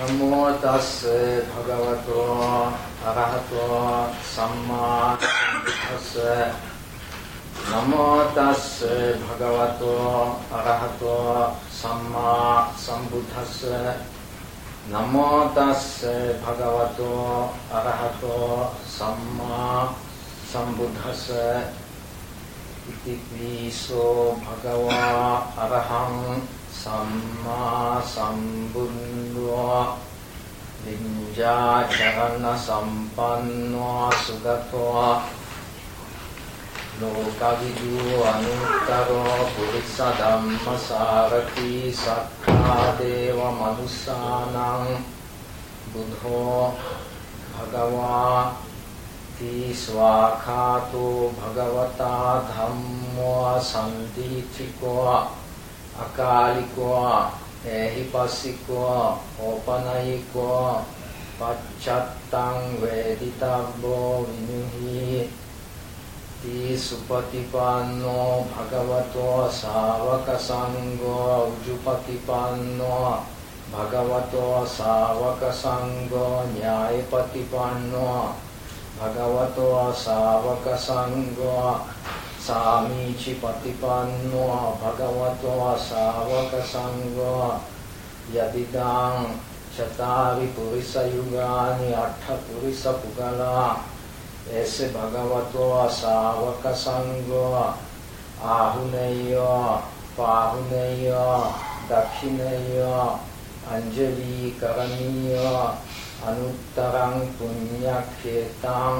නමෝ තස් භගවතෝ අරහතෝ සම්මා සම්බුද්දස්ස නමෝ තස් භගවතෝ අරහතෝ සම්මා සම්බුද්දස්ස නමෝ තස් භගවතෝ අරහතෝ සම්මා සම්බුද්දස්ස ඉතිපිසෝ භගවා අරහං සම්මා සම්බුද්ධෝ විඤ්ඤාචරණ සම්පන්නෝ සුගතෝ ලෝකවිදු අනුත්තරෝ පුරිස ධම්මසාරති සක්ඛා දේව මනුස්සානං බුද්ධෝ භගවා තීස්වාඛාතෝ භගවතා ධම්මෝ සම්දීචිකෝ අකාලිකෝ එහිපස්සිකෝ ඕපනයිකෝ පච්චත්තං වේදිතබ්බෝ විනුහි තී සුපතිපන්නෝ භගවතෝ ශාවක සංඝෝ උජුපතිපන්නෝ භගවතෝ ශාවක සංඝෝ ඥායපතිපන්නෝ භගවතෝ ශාවක සංඝෝ सामीचि पतिपन्नो भगवतो सावकसङ्गो यदिदां चतारि पुरुषयुगानि अट्ठपुरुषपुगला ऐसे भगवतो सावकसङ्गो आहुनेय, पाहुनेय, दक्षिणेय, अञ्जलीकरणीय, अनुत्तरं पुण्यक्षेतां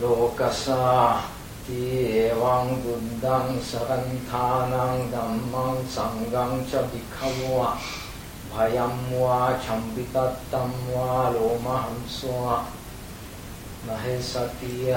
लोकसा। දක්ෂිනේයෝ අංජලි කරණීයෝ අනුත්තරං පුඤ්ඤක්ඛේතං ලෝකසා ඒවං බුද්ධං සරන්ථානං ධම්මං සංඝං ච භික්ඛවෝ භයං වා චම්පිතත්තං වා ලෝමහංසෝ නහෙසතිය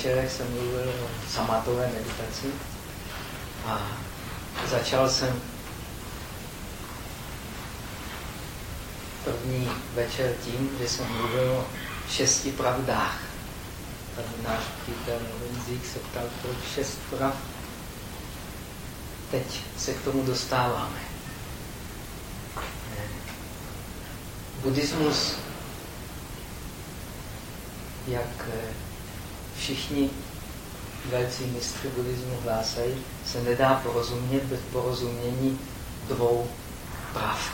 Večerech jsem mluvil o samatové meditaci a začal jsem první večer tím, že jsem mluvil o šesti pravdách. Tady náš přítel Lenzík se ptal, proč šest prav. Teď se k tomu dostáváme. Buddhismus, jak všichni velcí mistry buddhismu hlásají, se nedá porozumět bez porozumění dvou pravd.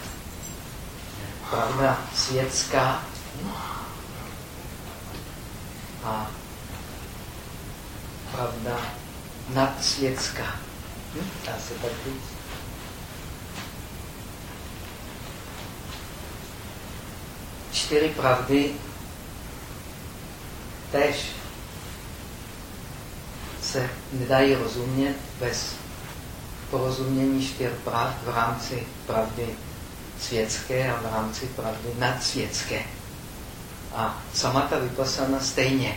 Pravda světská a pravda nadsvětská. Hm? Dá se tak říct? Čtyři pravdy tež se nedají rozumět bez porozumění čtyř pravd v rámci pravdy světské a v rámci pravdy nadsvětské. A samata vypasana stejně.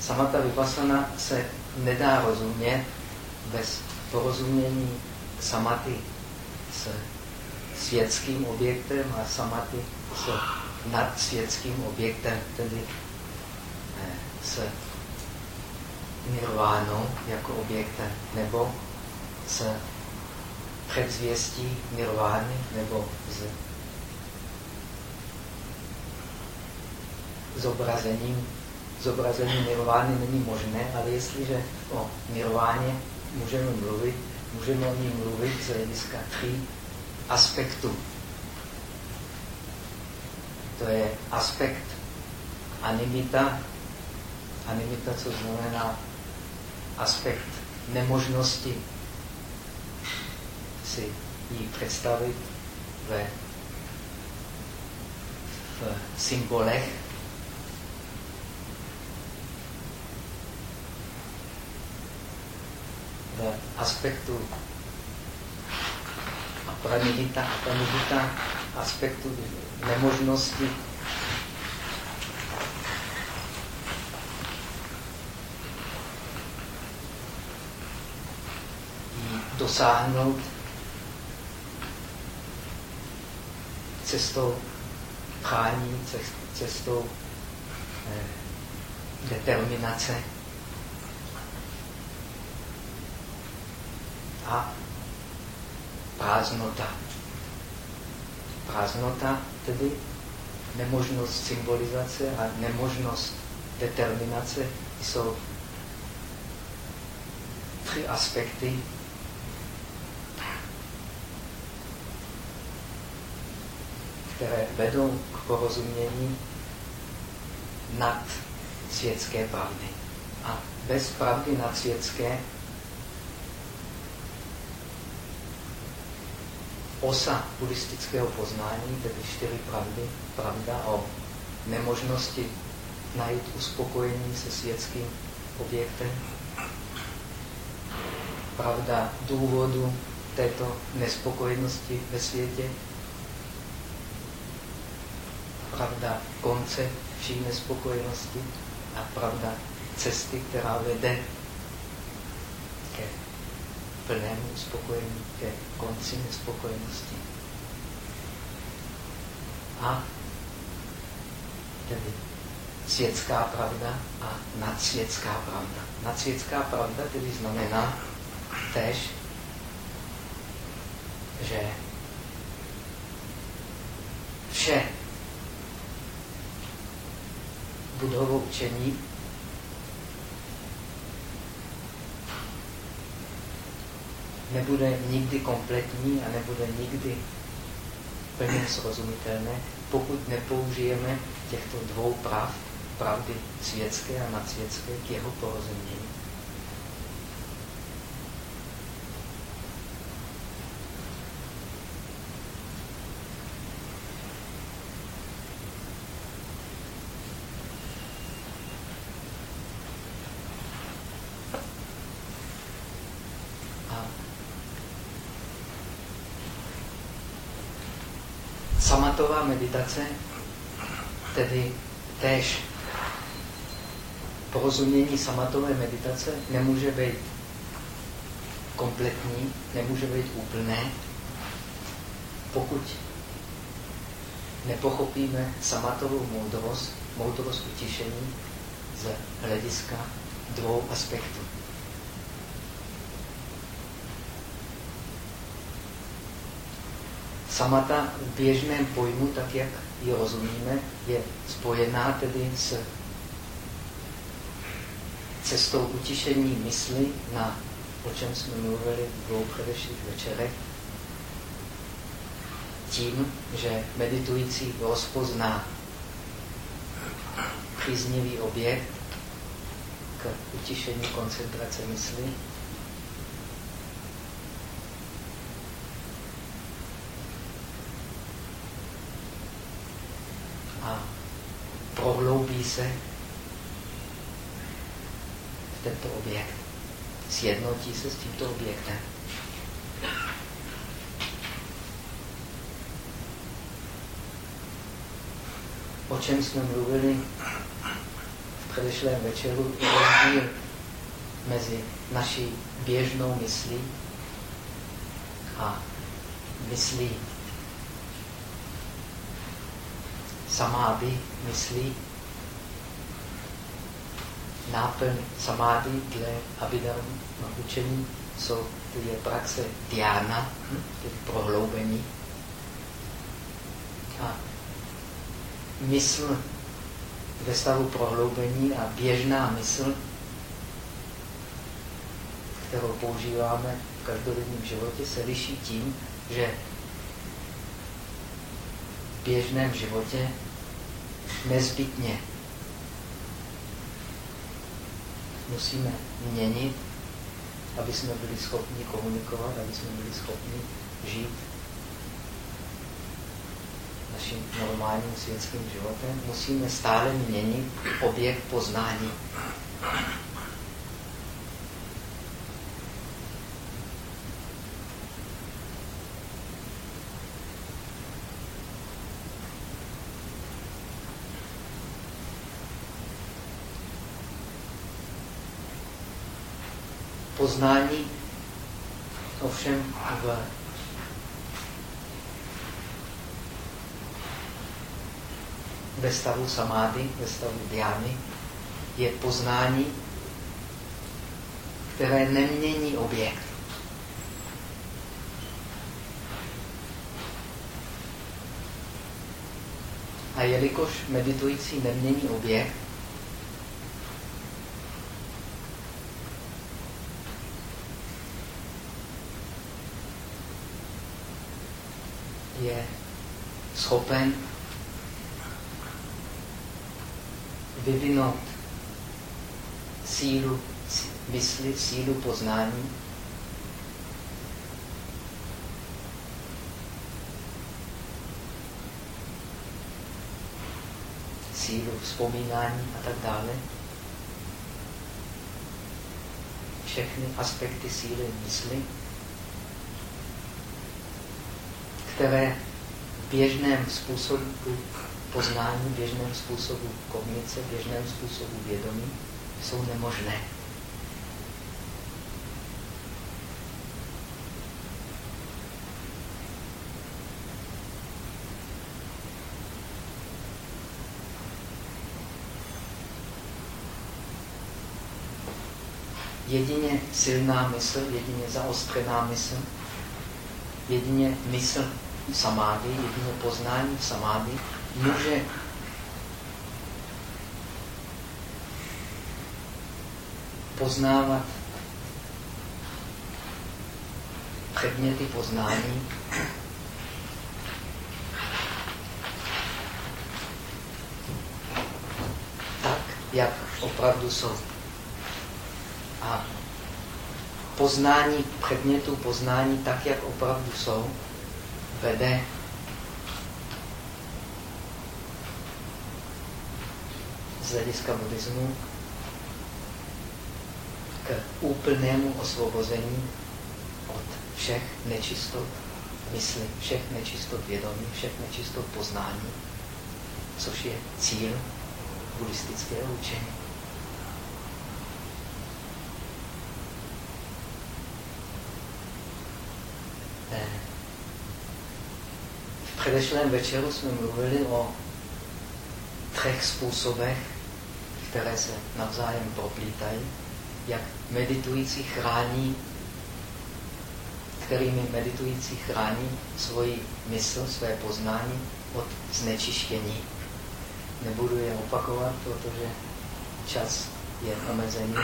Samata vypasana se nedá rozumět bez porozumění samaty s světským objektem a samaty s nadsvětským objektem, tedy eh, s nirvánou jako objektem, nebo s předzvěstí nirvány, nebo s zobrazením. Zobrazení nirvány není možné, ale jestliže o nirváně můžeme mluvit, můžeme o ní mluvit z hlediska tří aspektů. To je aspekt animita, animita, co znamená aspekt nemožnosti si ji představit ve, v symbolech. V aspektu pranihita a pranihita aspektu nemožnosti dosáhnout cestou prání, cestou eh, determinace a prázdnota. Prázdnota tedy nemožnost symbolizace a nemožnost determinace jsou tři aspekty které vedou k porozumění nad světské pravdy. A bez pravdy nad světské osa buddhistického poznání, tedy čtyři pravdy, pravda o nemožnosti najít uspokojení se světským objektem, pravda důvodu této nespokojenosti ve světě, pravda konce vší nespokojenosti a pravda cesty, která vede ke plnému spokojení, ke konci nespokojenosti. A tedy světská pravda a nadsvětská pravda. Nadsvětská pravda tedy znamená tež, že vše budovo učení nebude nikdy kompletní a nebude nikdy plně srozumitelné, pokud nepoužijeme těchto dvou prav, pravdy světské a nadsvětské, k jeho porozumění. samatová meditace, tedy též porozumění samatové meditace nemůže být kompletní, nemůže být úplné, pokud nepochopíme samatovou moudrost, moudrost utišení z hlediska dvou aspektů. Samata v běžném pojmu, tak jak ji rozumíme, je spojená tedy s cestou utišení mysli, na, o čem jsme mluvili v dvou předešlých večerech, tím, že meditující rozpozná příznivý objekt k utišení koncentrace mysli se v tento objekt. Sjednotí se s tímto objektem. O čem jsme mluvili v předešlém večeru, je rozdíl mezi naší běžnou myslí a myslí samády myslí, náplň samády dle Abhidharma učení jsou, je praxe diána, hm, tedy prohloubení. A mysl ve stavu prohloubení a běžná mysl, kterou používáme v každodenním životě, se liší tím, že v běžném životě nezbytně musíme měnit, aby jsme byli schopni komunikovat, aby jsme byli schopni žít naším normálním světským životem. Musíme stále měnit objekt poznání. Poznání, Ovšem v ve stavu samády, ve stavu diány, je poznání, které nemění objekt. A jelikož meditující nemění objekt, je schopen vyvinout sílu mysli, sílu poznání, sílu vzpomínání a tak dále. Všechny aspekty síly mysli, které běžném způsobu poznání, běžném způsobu kognice, běžném způsobu vědomí jsou nemožné. jedině silná mysl, jedině zaostřená mysl, jedině mysl samády, jedině poznání samády může poznávat předměty poznání. Tak, jak opravdu jsou. A poznání předmětů, poznání tak, jak opravdu jsou, vede z hlediska buddhismu k úplnému osvobození od všech nečistot mysli, všech nečistot vědomí, všech nečistot poznání, což je cíl buddhistického učení. V předešlém večeru jsme mluvili o třech způsobech, které se navzájem proplítají, jak meditující chrání, kterými meditující chrání svoji mysl, své poznání od znečištění. Nebudu je opakovat, protože čas je omezený.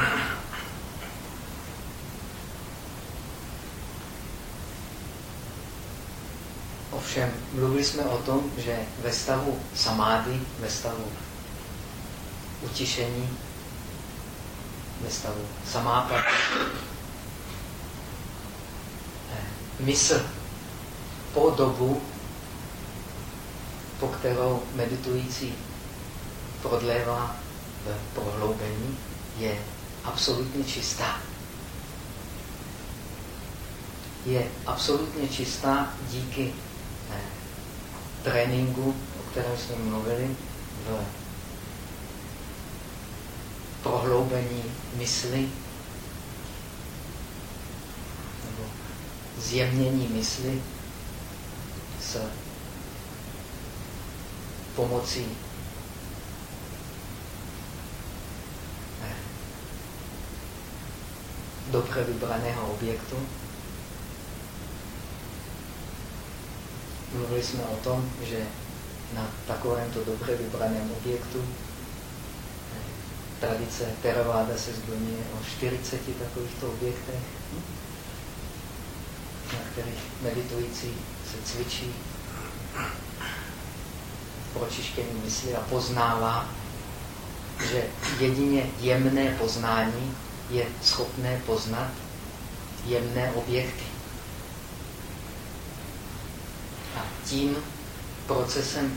Ovšem, mluvili jsme o tom, že ve stavu samády, ve stavu utišení, ve stavu samápady, eh, mysl po dobu, po kterou meditující prodlévá v prohloubení, je absolutně čistá. Je absolutně čistá díky tréninku, o kterém jsme mluvili, v prohloubení mysli, nebo zjemnění mysli s pomocí dobře vybraného objektu, Mluvili jsme o tom, že na takovémto dobře vybraném objektu eh, tradice Theravada se zdůvodňuje o 40 takovýchto objektech, na kterých meditující se cvičí pročištění mysli a poznává, že jedině jemné poznání je schopné poznat jemné objekty. Tím procesem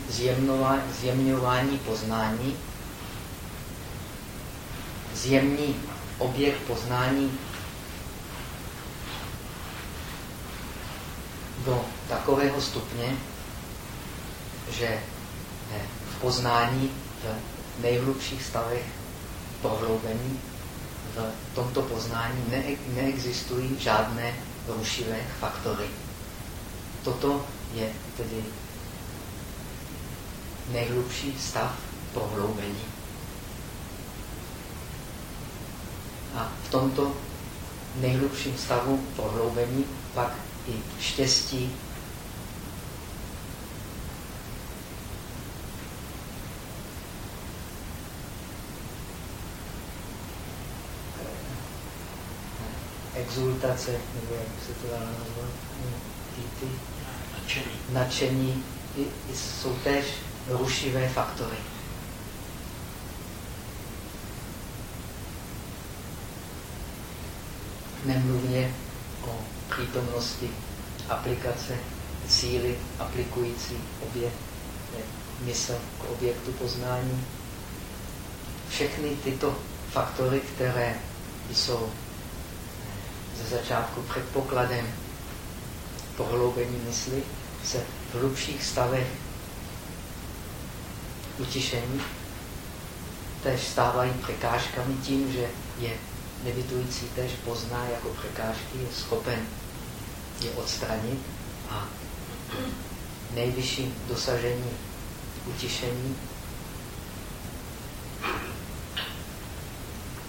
zjemňování poznání zjemní objekt poznání do takového stupně, že v poznání v nejhlubších stavech prohloubení v tomto poznání ne neexistují žádné rušivé faktory. Toto je tedy nejhlubší stav prohloubení. A v tomto nejhlubším stavu prohloubení pak i štěstí exultace, nebo jak se to dá nazvat, ty, nadšení, nadšení jsou též rušivé faktory. Nemluvně o přítomnosti aplikace síly aplikující obě mysl k objektu poznání. Všechny tyto faktory, které jsou ze začátku předpokladem pohloubení mysli, se v hlubších stavech utišení. Tež stávají překážkami tím, že je meditující tež pozná jako překážky, je schopen je odstranit a nejvyšší dosažení utišení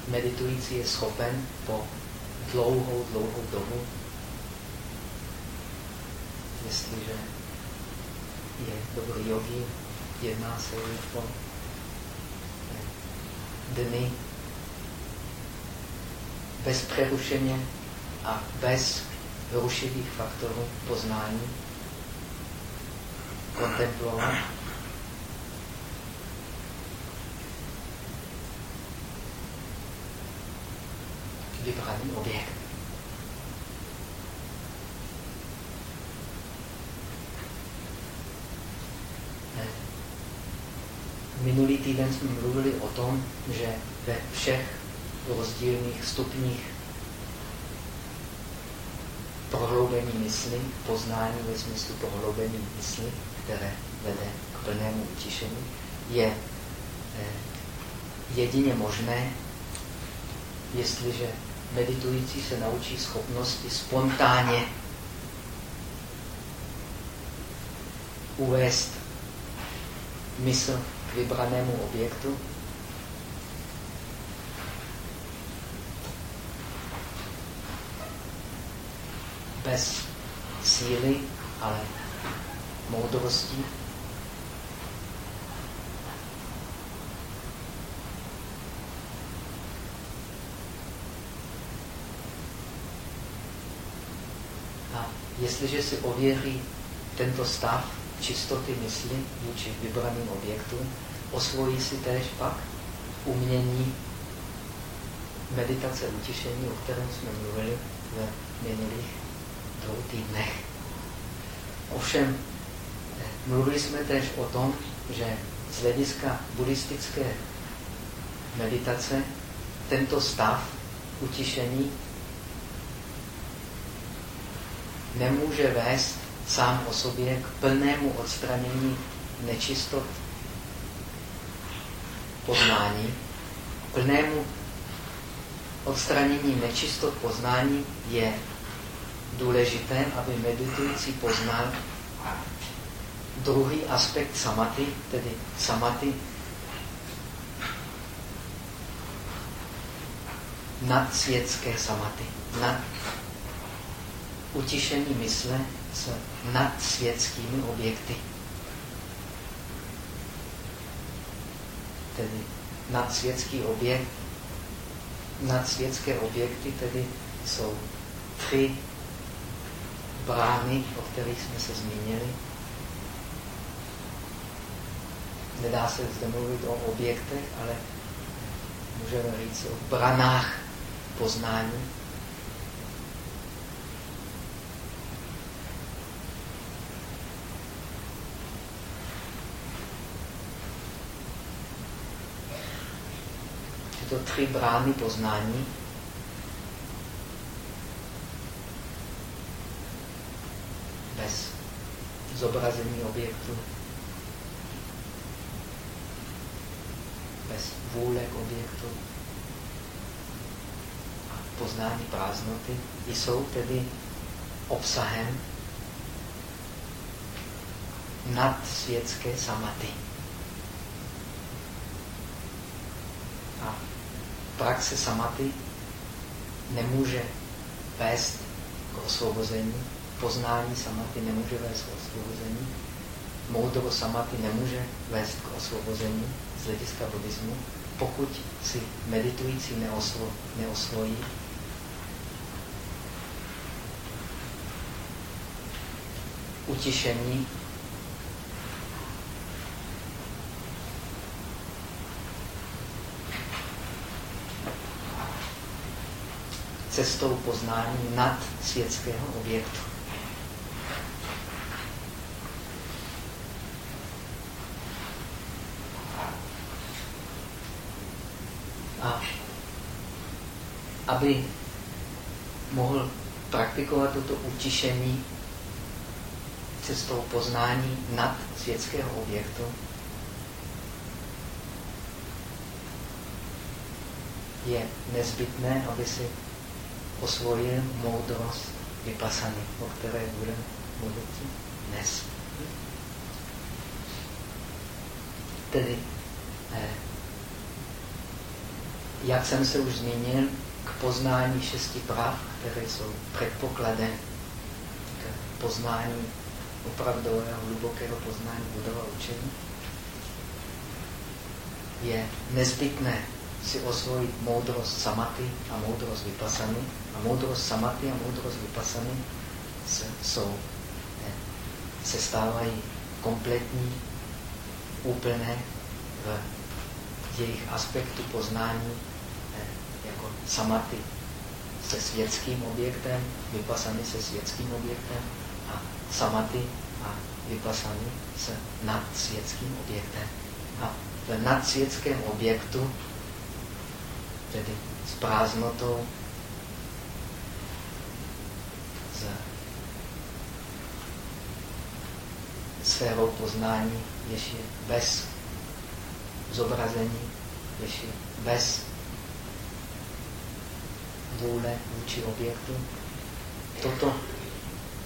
meditující je schopen po dlouhou, dlouhou dobu, jestliže je dobrý jogi, jedná se o dny bez přerušeně a bez rušivých faktorů poznání kontemplovat vybraný objekt. Minulý týden jsme mluvili o tom, že ve všech rozdílných stupních prohloubení mysli, poznání ve smyslu prohloubení mysli, které vede k plnému utišení, je eh, jedině možné, jestliže meditující se naučí schopnosti spontánně uvést mysl vybranému objektu, bez síly, ale moudrosti. Jestliže si ověří tento stav čistoty mysli vůči vybraným objektům, osvojí si též pak umění meditace utišení, o kterém jsme mluvili v minulých dvou týdnech. Ovšem, mluvili jsme též o tom, že z hlediska buddhistické meditace tento stav utišení nemůže vést sám o sobě k plnému odstranění nečistot poznání. Plnému odstranění nečistot poznání je důležité, aby meditující poznal druhý aspekt samaty, tedy samaty nadsvětské samaty, nad utišení mysle s nadsvětskými objekty. Tedy nadsvětský objekt, nadsvětské objekty tedy jsou tři brány, o kterých jsme se zmínili. Nedá se zde mluvit o objektech, ale můžeme říct o branách poznání. tyto tři brány poznání? Bez zobrazení objektu, bez vůle k objektu. A poznání prázdnoty jsou tedy obsahem nadsvětské samaty. A praxe samaty nemůže vést k osvobození, poznání samaty nemůže vést k osvobození, moudrost samaty nemůže vést k osvobození z hlediska buddhismu, pokud si meditující neoslo, neosvojí utišení cestou poznání nad světského objektu. A aby mohl praktikovat toto utišení cestou poznání nad světského objektu, je nezbytné, aby si osvojil moudrost vypasany, o které budeme mluvit dnes. Tedy, eh, jak jsem se už zmínil, k poznání šesti práv, které jsou předpokladem k poznání opravdového hlubokého poznání budova učení, je nezbytné si osvojit moudrost samaty a moudrost vypasany. A moudrost samaty a moudrost vypasany se, jsou, se stávají kompletní, úplné v jejich aspektu poznání jako samaty se světským objektem, vypasany se světským objektem a samaty a vypasany se nadsvětským objektem. A v nadsvětském objektu tedy s prázdnotou, s sférou poznání, jež je bez zobrazení, jež je bez vůle vůči objektu. Toto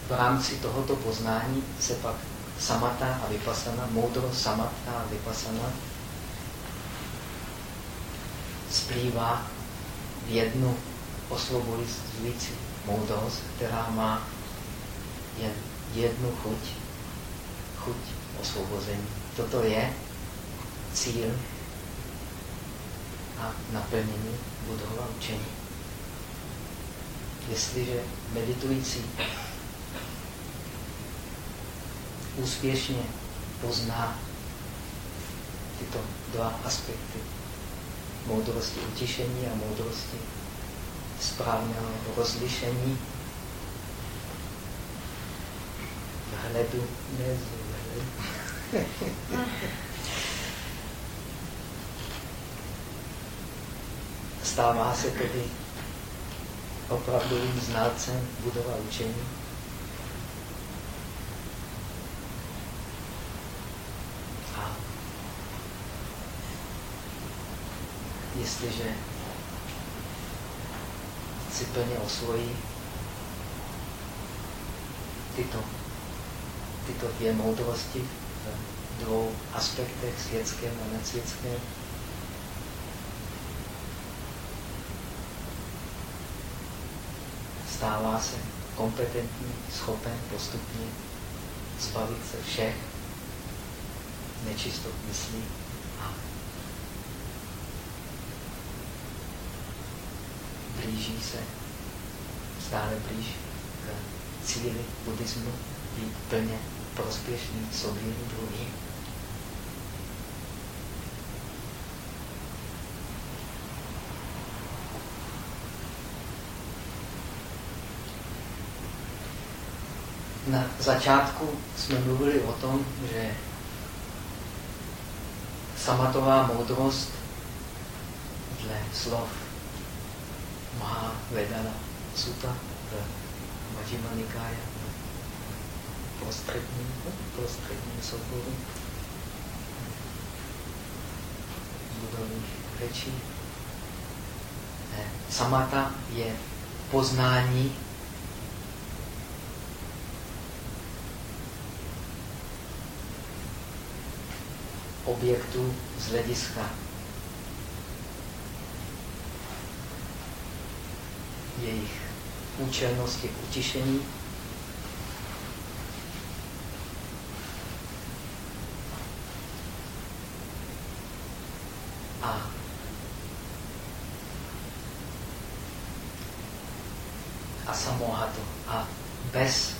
v rámci tohoto poznání se pak samata a vypasana, moudrost samata a vypasana splývá v jednu osvobozující moudrost, která má jen jednu chuť, chuť osvobození. Toto je cíl a naplnění budova učení. Jestliže meditující úspěšně pozná tyto dva aspekty moudrosti utišení a moudrosti správného rozlišení vhledu, ne Stává se tedy opravdovým znalcem budova učení. Jestliže si plně osvojí tyto, tyto dvě moudrosti v dvou aspektech, světském a nesvětském, stává se kompetentní, schopen postupně zbavit se všech nečistot myslí blíží se stále blíž k cíli buddhismu, být plně prospěšný sobě i. Na začátku jsme mluvili o tom, že samatová moudrost dle slov Mahavedana Sutta, eh, Majima Nikaya, prostřední, prostřední souboru budových řečí. Eh, Samata je poznání objektu z hlediska jejich účelnosti k utišení. A a samohatu. A bez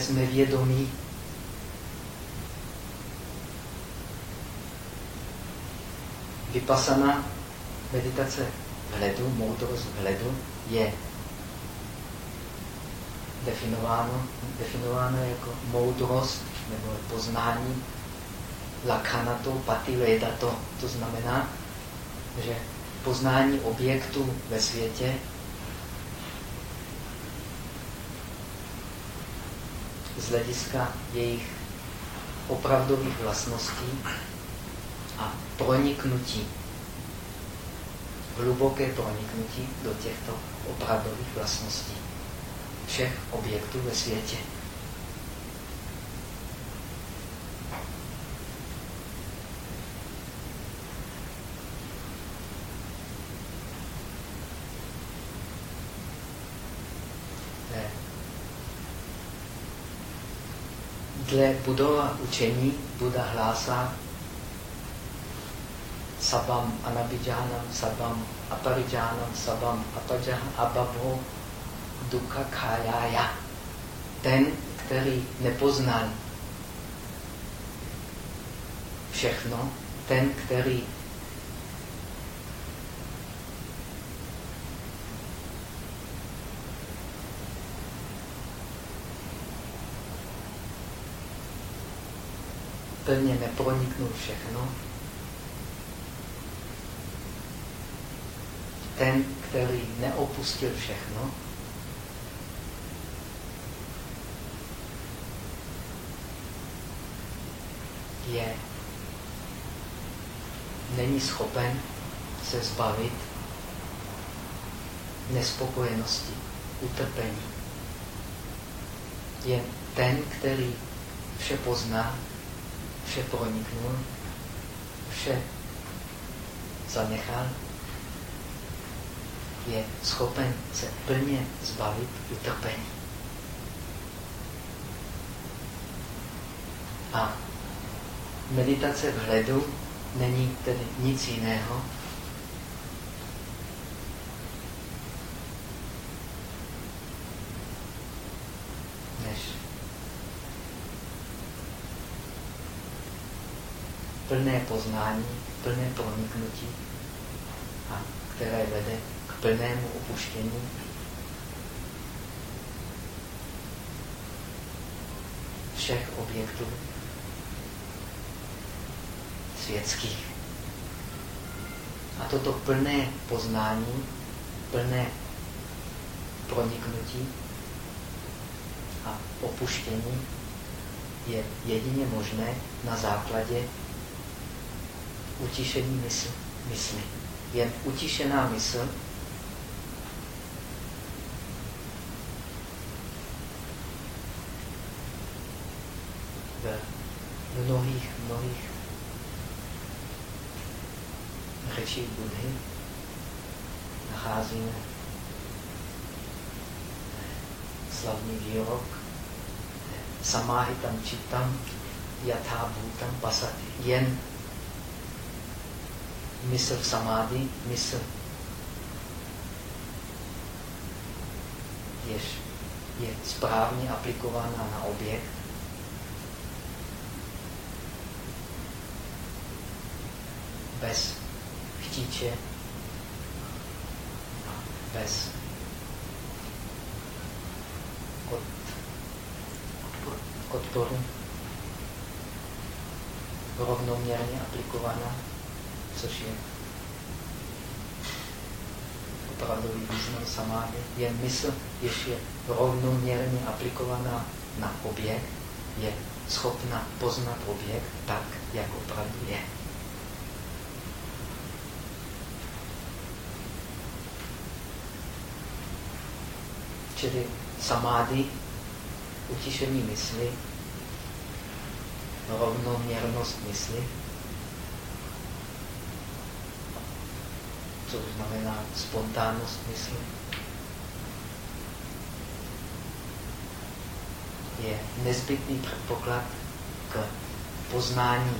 bez nevědomí. Vypasana meditace vhledu, moudrost vhledu je definováno, definováno jako moudrost nebo poznání lakhanato pati vedato. To znamená, že poznání objektů ve světě hlediska jejich opravdových vlastností a proniknutí, hluboké proniknutí do těchto opravdových vlastností všech objektů ve světě. dle Budova učení Buda hlásá sabam anabidžánam, sabam aparidžánam, sabam ababo dukkha khájája. Ten, který nepoznal všechno, ten, který plně neproniknul všechno, ten, který neopustil všechno, je, není schopen se zbavit nespokojenosti, utrpení. Je ten, který vše pozná, vše proniknul, vše zanechal, je schopen se plně zbavit utrpení. A meditace vhledu není tedy nic jiného, plné poznání, plné proniknutí, a které vede k plnému opuštění všech objektů světských. A toto plné poznání, plné proniknutí a opuštění je jedině možné na základě utišení mysl, mysli. Jen utišená mysl v mnohých, mnohých řečích Budhy nacházíme slavný výrok samáhitam čitam yatha bhutam pasati. Jen mysl v samády, mysl. Jež je správně aplikovaná na objekt, bez chtíče, bez od, odporu, rovnoměrně aplikovaná což je opravdový význam samády, je mysl, jež je rovnoměrně aplikovaná na objekt, je schopna poznat objekt tak, jak opravdu je. Čili samády, utišení mysli, rovnoměrnost mysli, což znamená spontánnost mysli, je nezbytný předpoklad k poznání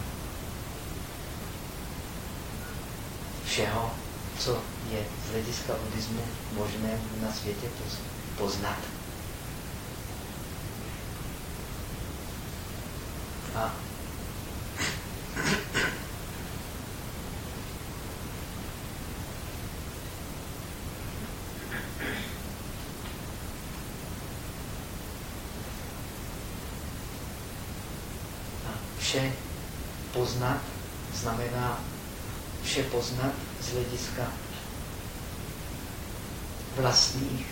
všeho, co je z hlediska buddhismu možné na světě poznat. A vše poznat znamená vše poznat z hlediska vlastních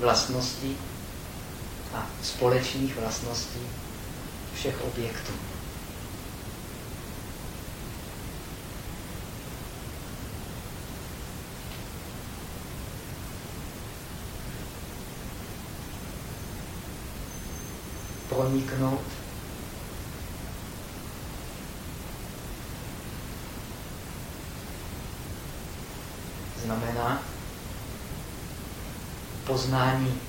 vlastností a společných vlastností všech objektů. Proniknout znamená poznání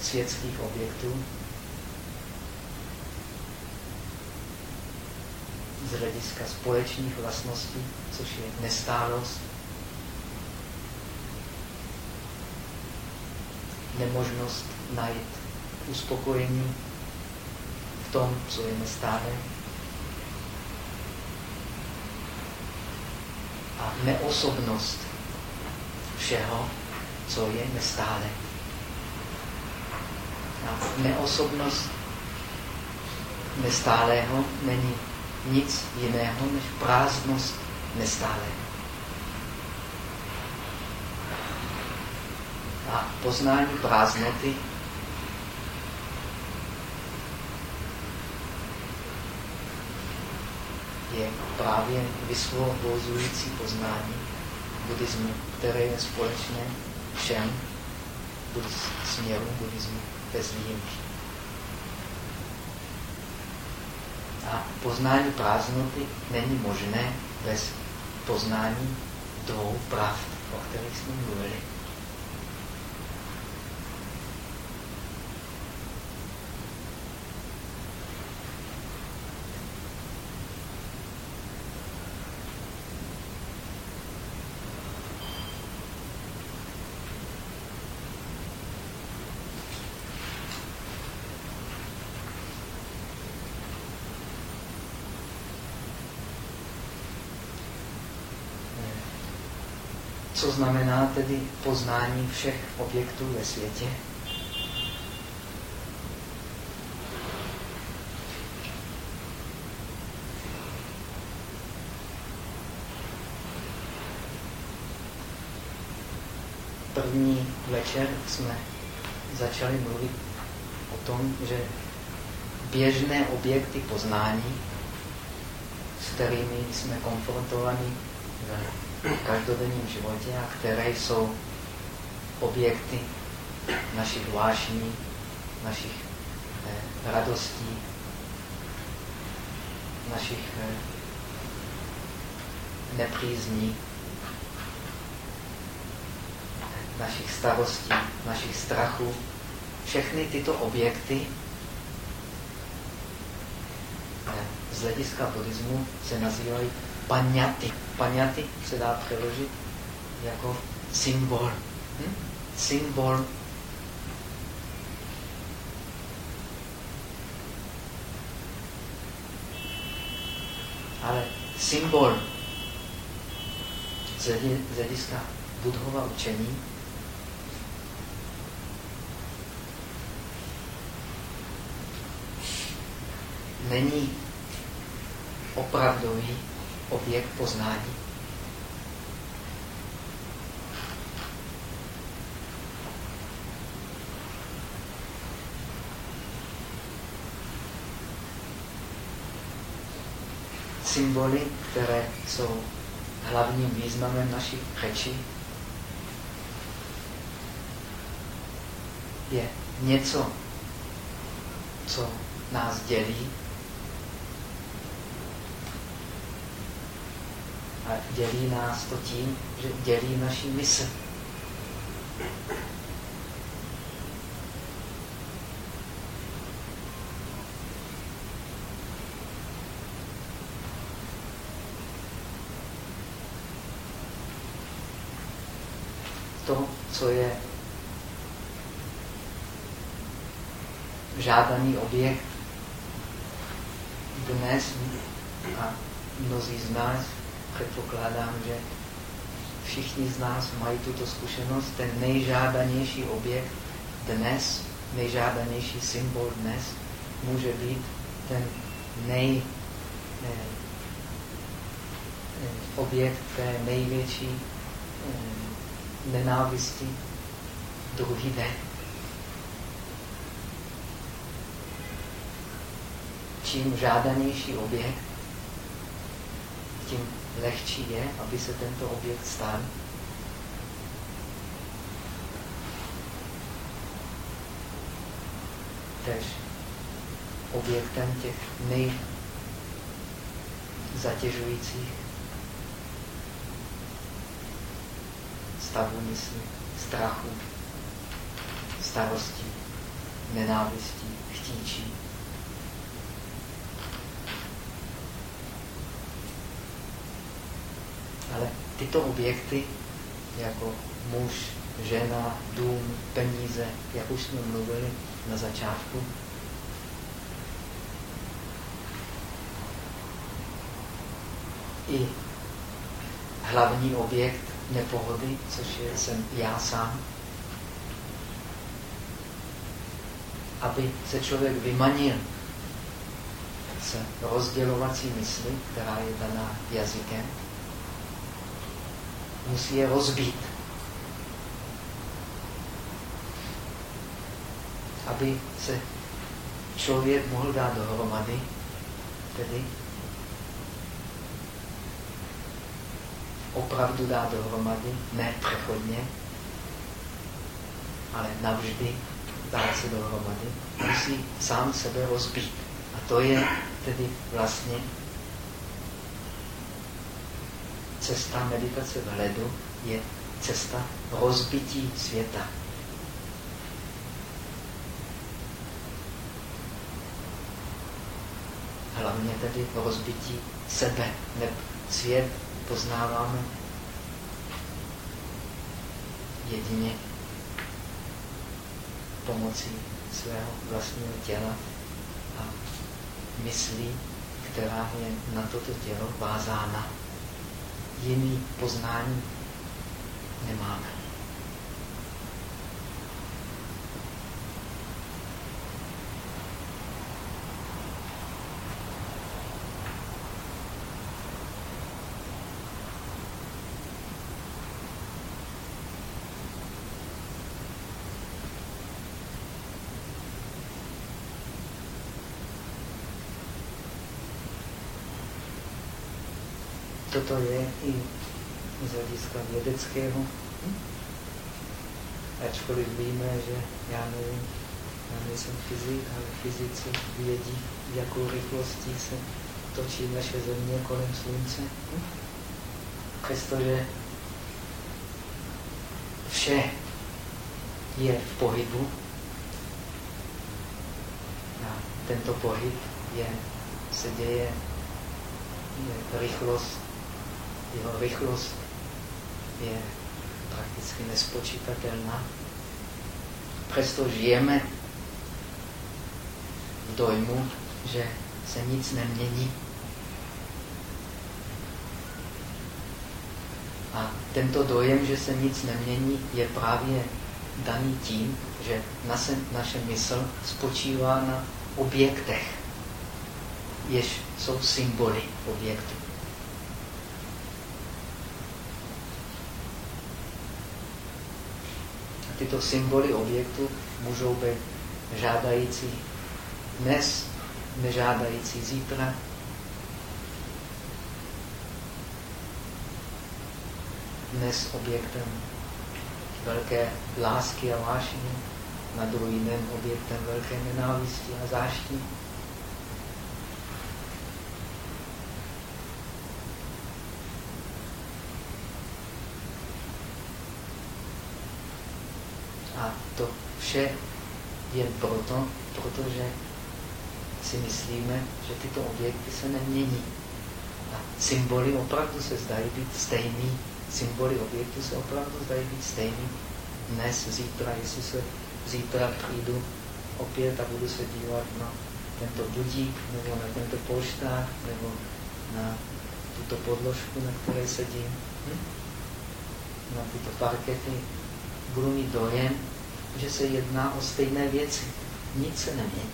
světských objektů z hlediska společných vlastností, což je nestálost, nemožnost najít uspokojení v tom, co je nestále, a neosobnost všeho, co je nestále. A neosobnost nestálého není nic jiného než prázdnost nestálého. A poznání prázdnoty je právě vysvobozující poznání buddhismu, které je společné všem směrům buddhismu bez výjimky. A poznání prázdnoty není možné bez poznání dvou pravd, o kterých jsme mluvili. Co znamená tedy poznání všech objektů ve světě. První večer jsme začali mluvit o tom, že běžné objekty poznání, s kterými jsme konfrontovaní v každodenním životě a které jsou objekty našich vášní, našich eh, radostí, našich eh, nepřízní, našich starostí, našich strachů. Všechny tyto objekty eh, z hlediska buddhismu se nazývají paňaty. Paňaty se dá přeložit jako symbol. Hm? Symbol ale symbol z hlediska budhova učení není opravdový objekt poznání. Symboly, které jsou hlavním významem našich řečí, je něco, co nás dělí dělí nás to tím, že dělí naši mysl. To, co je žádaný objekt dnes a mnozí z nás, předpokládám, že všichni z nás mají tuto zkušenost, ten nejžádanější objekt dnes, nejžádanější symbol dnes může být ten nej, eh, eh, objekt té největší eh, nenávisti druhý den. čím žádanější objekt, tím lehčí je, aby se tento objekt stal. Tež objektem těch nejzatěžujících stavů mysli, strachu, starostí, nenávistí, chtíčí. Ale tyto objekty, jako muž, žena, dům, peníze, jak už jsme mluvili na začátku, i hlavní objekt nepohody, což je jsem já sám, aby se člověk vymanil se rozdělovací mysli, která je daná jazykem, musí je rozbít. Aby se člověk mohl dát dohromady, tedy opravdu dát dohromady, ne přechodně, ale navždy dát se dohromady, musí sám sebe rozbít. A to je tedy vlastně cesta meditace v hledu je cesta rozbití světa. Hlavně tedy rozbití sebe. Neb svět poznáváme jedině pomocí svého vlastního těla a myslí, která je na toto tělo vázána jiný poznání nemáme. Toto je i z hlediska vědeckého. Ačkoliv víme, že já nevím, já nejsem fyzik, ale fyzici vědí, jakou rychlostí se točí naše země kolem slunce. Přestože vše je v pohybu a tento pohyb je, se děje je rychlost jeho rychlost je prakticky nespočítatelná. Přesto žijeme v dojmu, že se nic nemění. A tento dojem, že se nic nemění, je právě daný tím, že naše, naše mysl spočívá na objektech, jež jsou symboly objektů. tyto symboly objektu můžou být žádající dnes, nežádající zítra. Dnes objektem velké lásky a vášně, na druhý den objektem velké nenávisti a záští. A to vše jen proto, protože si myslíme, že tyto objekty se nemění. A symboly opravdu se zdají být stejný. Symboly objektu se opravdu zdají být stejný. Dnes, zítra, jestli se zítra přijdu opět a budu se dívat na tento budík, nebo na tento polštář, nebo na tuto podložku, na které sedím, hm? na tyto parkety, budu mít dojem, že se jedná o stejné věci. Nic se nemění.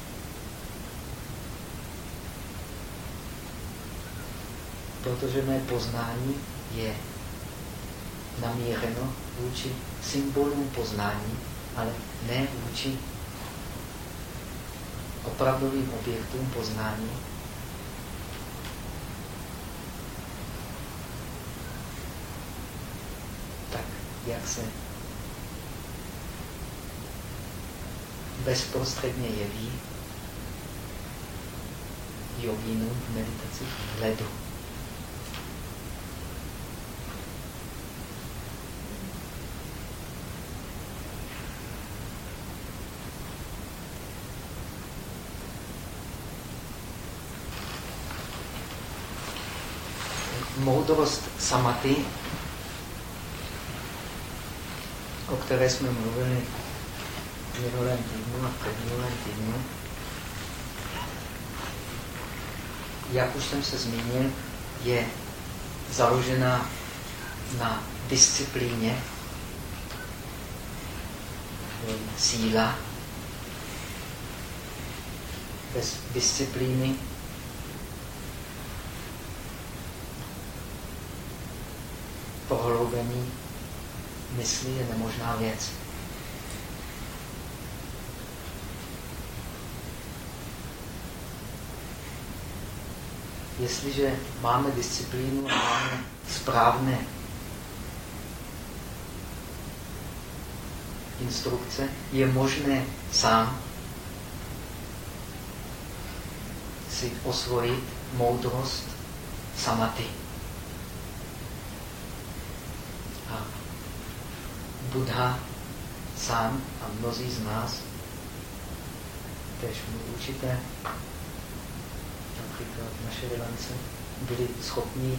Protože mé poznání je namířeno vůči symbolům poznání, ale ne vůči opravdovým objektům poznání. Tak jak se bezprostředně jeví jogínům v meditaci hledu. moudrost samaty, o které jsme mluvili týdnu a týdnu, jak už jsem se zmínil, je založena na disciplíně, síla. Bez disciplíny prohloubení mysli je nemožná věc. Jestliže máme disciplínu a máme správné instrukce, je možné sám si osvojit moudrost samaty. Buddha sám a mnozí z nás, tež můj učitel, například naše relance, byli schopni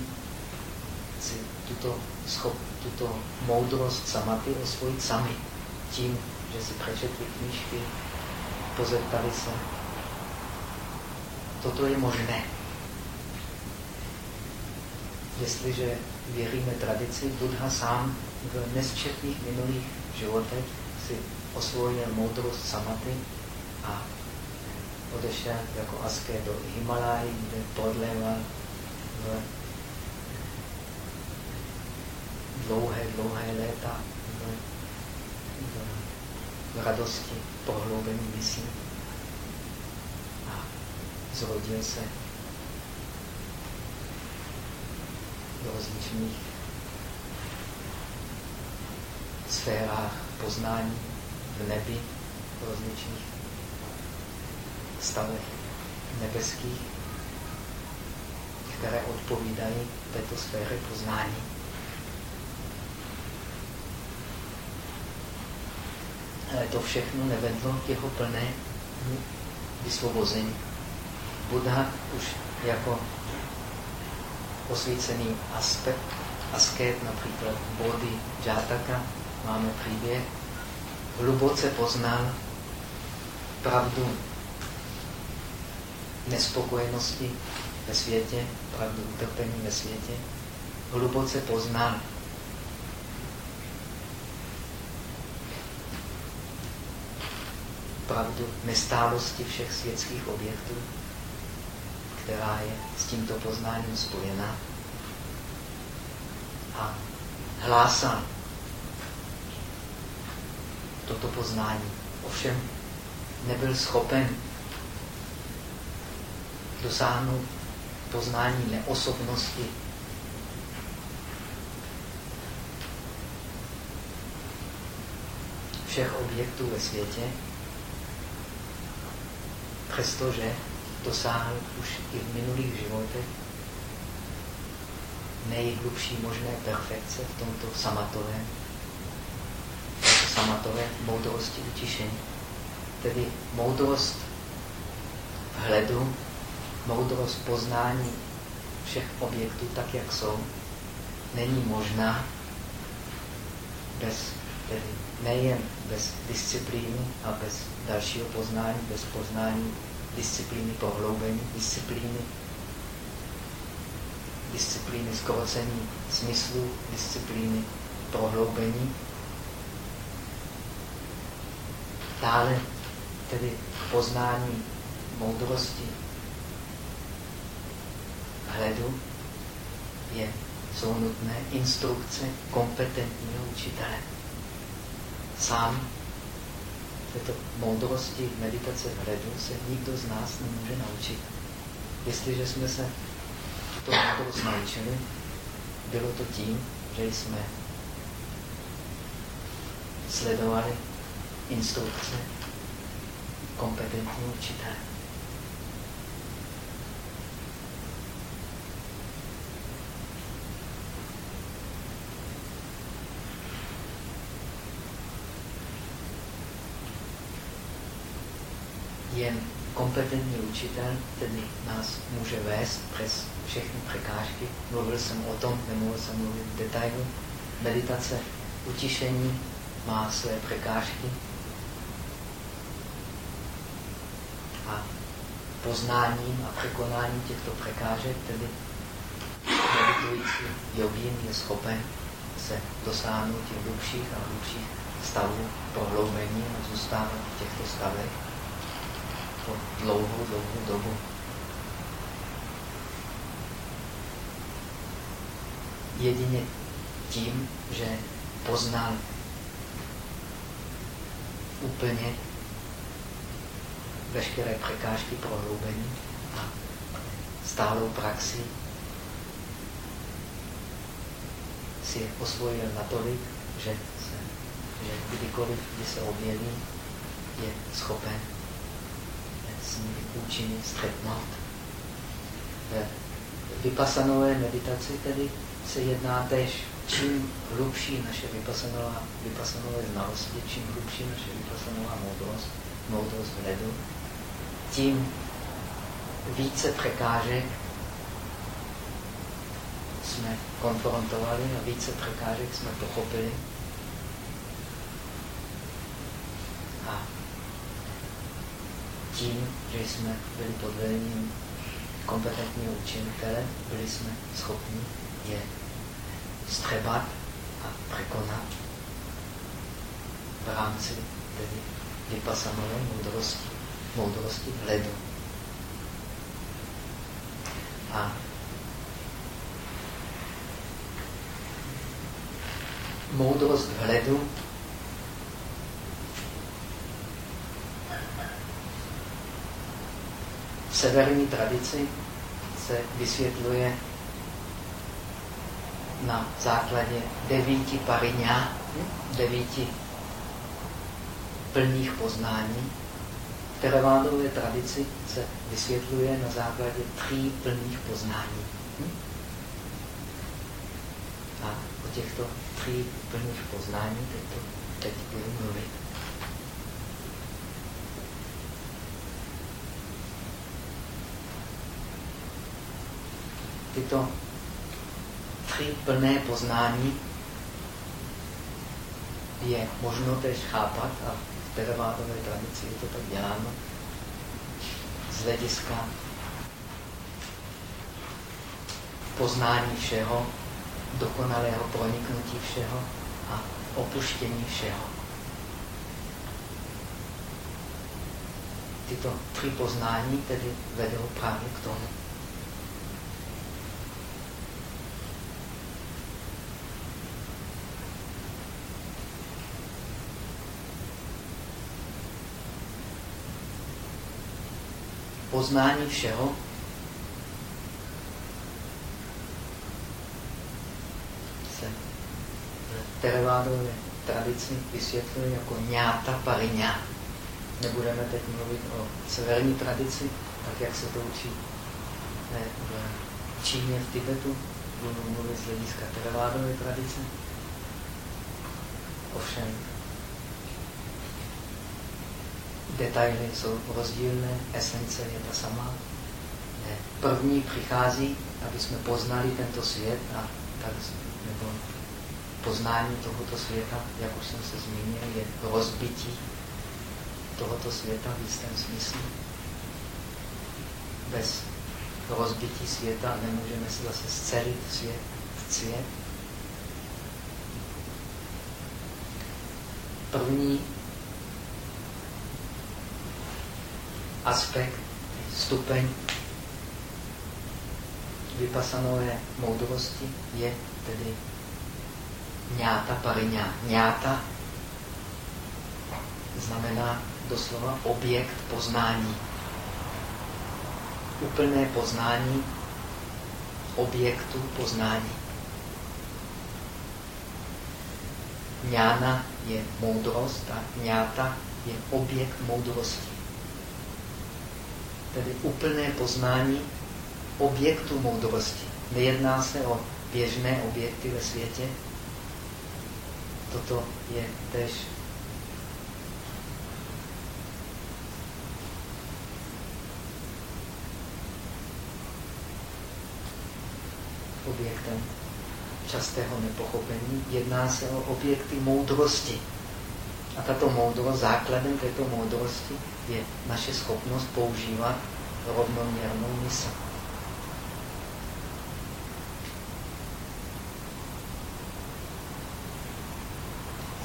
si tuto, schop, tuto moudrost samaty osvojit sami. Tím, že si přečetli knížky, pozeptali se. Toto je možné. Jestliže věříme tradici, Buddha sám v nesčetných minulých životech si osvojil moudrost samaty a odešel jako aské do Himalaj, kde prodléval v dlouhé, dlouhé léta v, v, v radosti prohloubení myslí a zrodil se do rozličných sférách poznání v nebi, v rozličných stavech nebeských, které odpovídají této sféře poznání. Ale to všechno nevedlo k jeho plnému vysvobození. Buddha už jako osvícený aspekt, asket, například Bodhi Jataka, máme příběh, hluboce poznal pravdu nespokojenosti ve světě, pravdu utrpení ve světě, hluboce poznal pravdu nestálosti všech světských objektů, která je s tímto poznáním spojená a hlásal toto poznání. Ovšem nebyl schopen dosáhnout poznání neosobnosti všech objektů ve světě, přestože dosáhl už i v minulých životech nejhlubší možné perfekce v tomto samatovém, samatové moudrosti utišení. Tedy moudrost vhledu, moudrost poznání všech objektů tak, jak jsou, není možná bez, tedy nejen bez disciplíny a bez dalšího poznání, bez poznání disciplíny prohloubení, disciplíny, disciplíny zkrocení smyslu, disciplíny prohloubení. Dále tedy poznání moudrosti, hledu je, jsou nutné instrukce kompetentního učitele. Sám této moudrosti meditace v hledu se nikdo z nás nemůže naučit. Jestliže jsme se to moudrost naučili, bylo to tím, že jsme sledovali instrukce kompetentního učitele. jen kompetentní učitel, který nás může vést přes všechny překážky. Mluvil jsem o tom, nemohl jsem mluvit v detailu. Meditace, utišení má své překážky. A poznáním a překonáním těchto překážek, tedy meditující jogín je schopen se dosáhnout těch hlubších a hlubších stavů prohloubení a zůstávat v těchto stavech dlouhou, dlouhou dobu. Jedině tím, že poznal úplně veškeré překážky prohloubení a stálou praxi si osvojil natolik, že, se, že kdykoliv, kdy se objeví, je schopen nimi účinně střetnout. Vypasanové meditaci tedy se jedná tež, čím hlubší naše vypasanová, vypasanové znalosti, čím hlubší naše vypasanová moudrost, moudrost hledu, tím více překážek jsme konfrontovali a více překážek jsme pochopili tím, že jsme byli pod vedením kompetentního učitele, byli jsme schopni je střebat a překonat v rámci tedy vypasanové moudrosti, moudrosti hledu. A moudrost hledu severní tradici se vysvětluje na základě devíti pariňá, devíti plných poznání. V teravádové tradici se vysvětluje na základě tří plných poznání. A o těchto tří plných poznání teď, to, teď budu mluvit. Tyto tři plné poznání je možno tež chápat a v teravádové tradici je to tak děláno z hlediska poznání všeho, dokonalého proniknutí všeho a opuštění všeho. Tyto tři poznání tedy vedou právě k tomu, poznání všeho se v teravádové tradici vysvětluje jako ňáta pariňá. Nebudeme teď mluvit o severní tradici, tak jak se to učí ne, v Číně, v Tibetu. Budu mluvit z hlediska teravádové tradice. Ovšem, detaily jsou rozdílné, esence je ta sama. První přichází, aby jsme poznali tento svět a tak, nebo poznání tohoto světa, jak už jsem se zmínil, je rozbití tohoto světa v jistém smyslu. Bez rozbití světa nemůžeme si zase zcelit svět, svět. První aspekt, stupeň vypasanové moudrosti je tedy Ňáta pariňá. Ňáta znamená doslova objekt poznání. Úplné poznání objektu poznání. Ňána je moudrost a ňáta je objekt moudrosti. Tedy úplné poznání objektu moudrosti. Nejedná se o běžné objekty ve světě, toto je tež objektem častého nepochopení. Jedná se o objekty moudrosti. A tato moudrost, základem této moudrosti je naše schopnost používat rovnoměrnou mysl.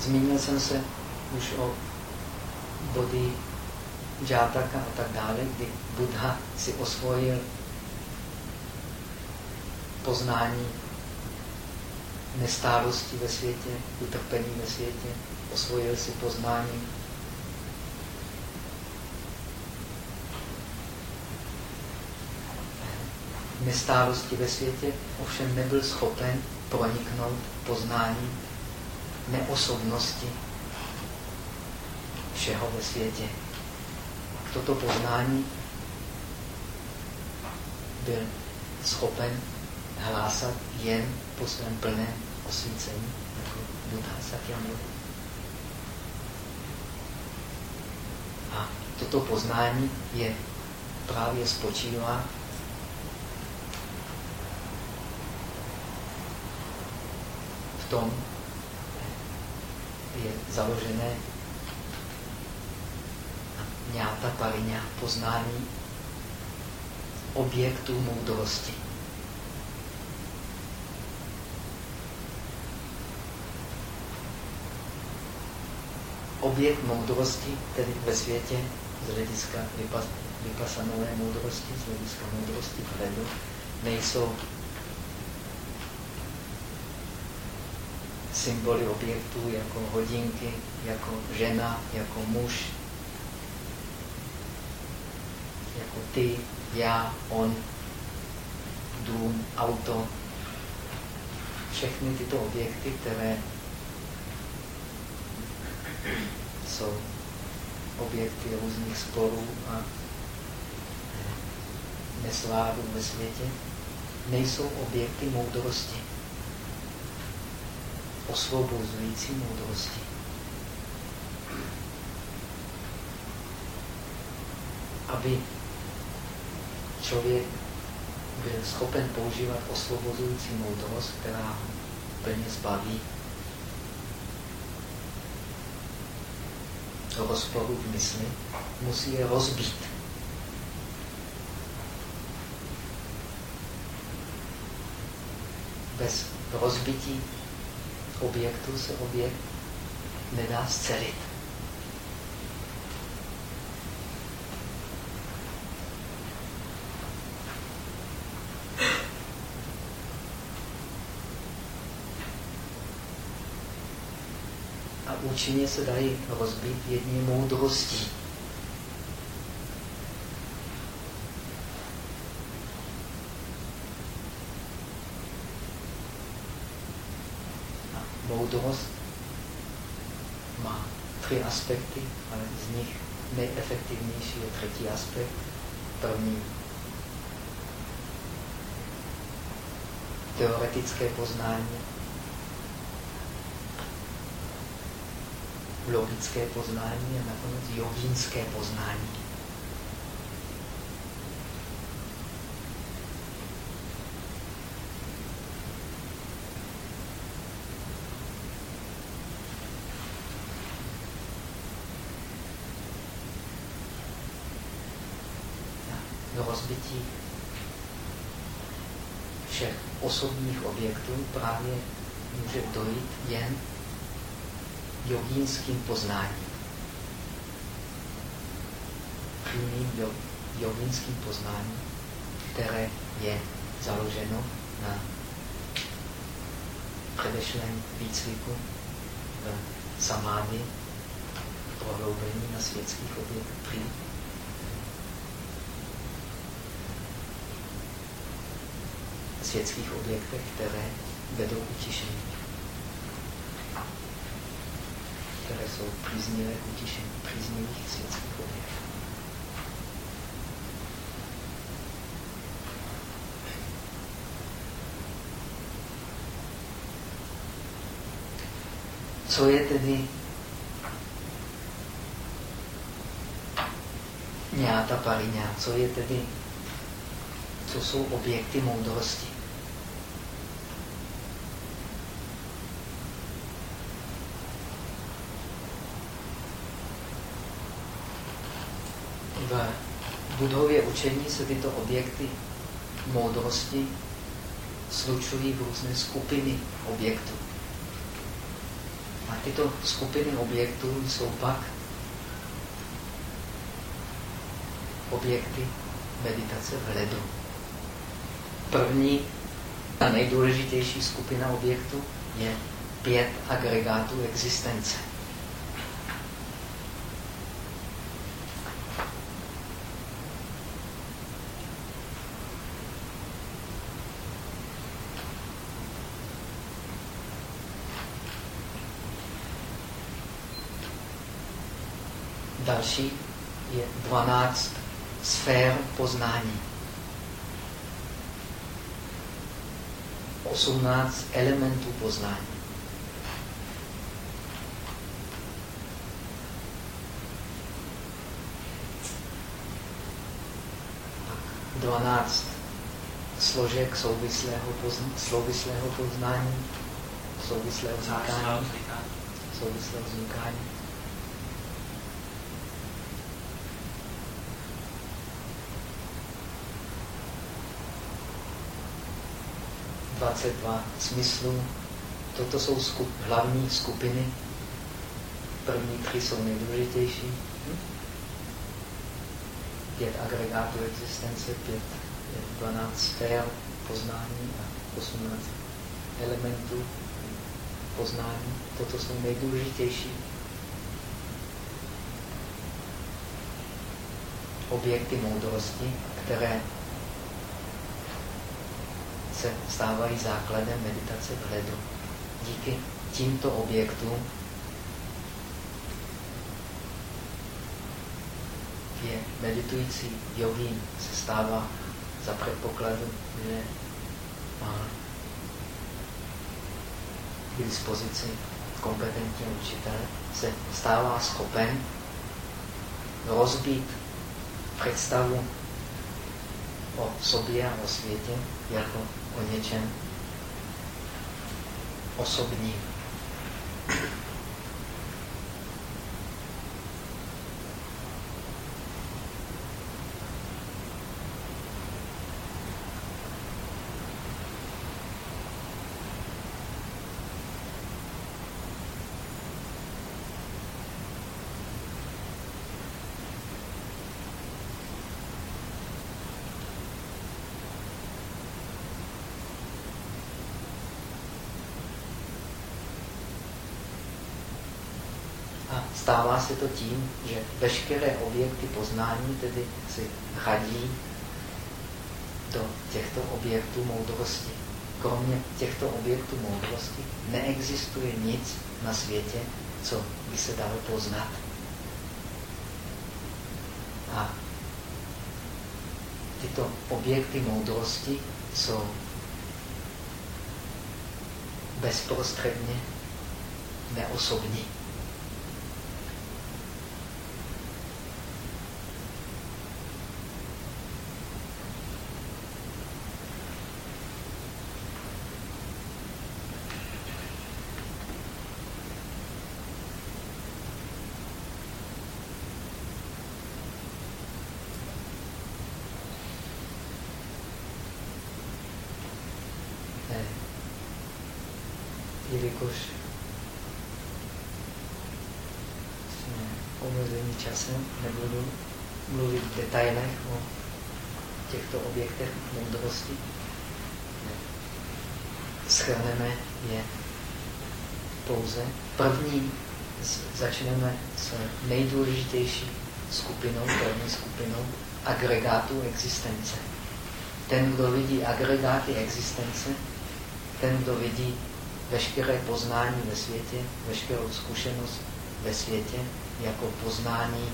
Zmínil jsem se už o body džátaka a tak dále, kdy Buddha si osvojil poznání nestálosti ve světě, utrpení ve světě, osvojil si poznání nestálosti ve světě, ovšem nebyl schopen proniknout poznání neosobnosti všeho ve světě. Toto poznání byl schopen hlásat jen po svém plném osvícení, jako Buddha Sakyamuni. A toto poznání je právě spočívá v tom, je založené nějaká pariňa, poznání objektů moudrosti. Objekt moudrosti, tedy ve světě, z hlediska vypasanové moudrosti, z hlediska moudrosti vhledu, nejsou symboly objektů jako hodinky, jako žena, jako muž, jako ty, já, on, dům, auto. Všechny tyto objekty, které jsou objekty různých sporů a nesládu ve světě, nejsou objekty moudrosti osvobozující moudrosti. Aby člověk byl schopen používat osvobozující moudrost, která plně zbaví rozporu v mysli, musí je rozbít. Bez rozbití objektu se objekt nedá zcelit. A účinně se dají rozbít jedním moudrostí. Moudrost tři aspekty, ale z nich nejefektivnější je třetí aspekt. První teoretické poznání, logické poznání a nakonec jogínské poznání. Rozbití všech osobních objektů právě může dojít jen jogínským poznáním. Přímým jogínským poznáním, které je založeno na předešlém výcviku v samády, prohloubení na světských objektech, světských objektech, které vedou k utišení. Které jsou příznivé k utišení příznivých světských objektů. Co je tedy nějaká pariňá? Co je tedy, co jsou objekty moudrosti? v budově učení se tyto objekty moudrosti slučují v různé skupiny objektů. A tyto skupiny objektů jsou pak objekty meditace v ledu. První a nejdůležitější skupina objektů je pět agregátů existence. Další je 12 sfér poznání. 18 elementů poznání. Dvanáct složek souvislého, pozn souvislého poznání, souvislého vznikání, souvislého vznikání. 22 smyslů. Toto jsou skup, hlavní skupiny. První tři jsou nejdůležitější. Pět agregátů existence, pět, 12 sfér poznání a 18 elementů poznání. Toto jsou nejdůležitější objekty moudrosti, které se stávají základem meditace v ledu. Díky tímto objektům je meditující jogín se stává za předpokladu, že má k dispozici kompetentní učitel, se stává schopen rozbít představu o sobě a o světě jako o něčem osobním. Stává se to tím, že veškeré objekty poznání tedy si radí do těchto objektů moudrosti. Kromě těchto objektů moudrosti neexistuje nic na světě, co by se dalo poznat. A tyto objekty moudrosti jsou bezprostředně neosobní. jelikož jsme omezení časem, nebudu mluvit v detailech o těchto objektech moudrosti. Schrneme je pouze. První začneme s nejdůležitější skupinou, první skupinou agregátů existence. Ten, kdo vidí agregáty existence, ten, kdo vidí veškeré poznání ve světě, veškerou zkušenost ve světě jako poznání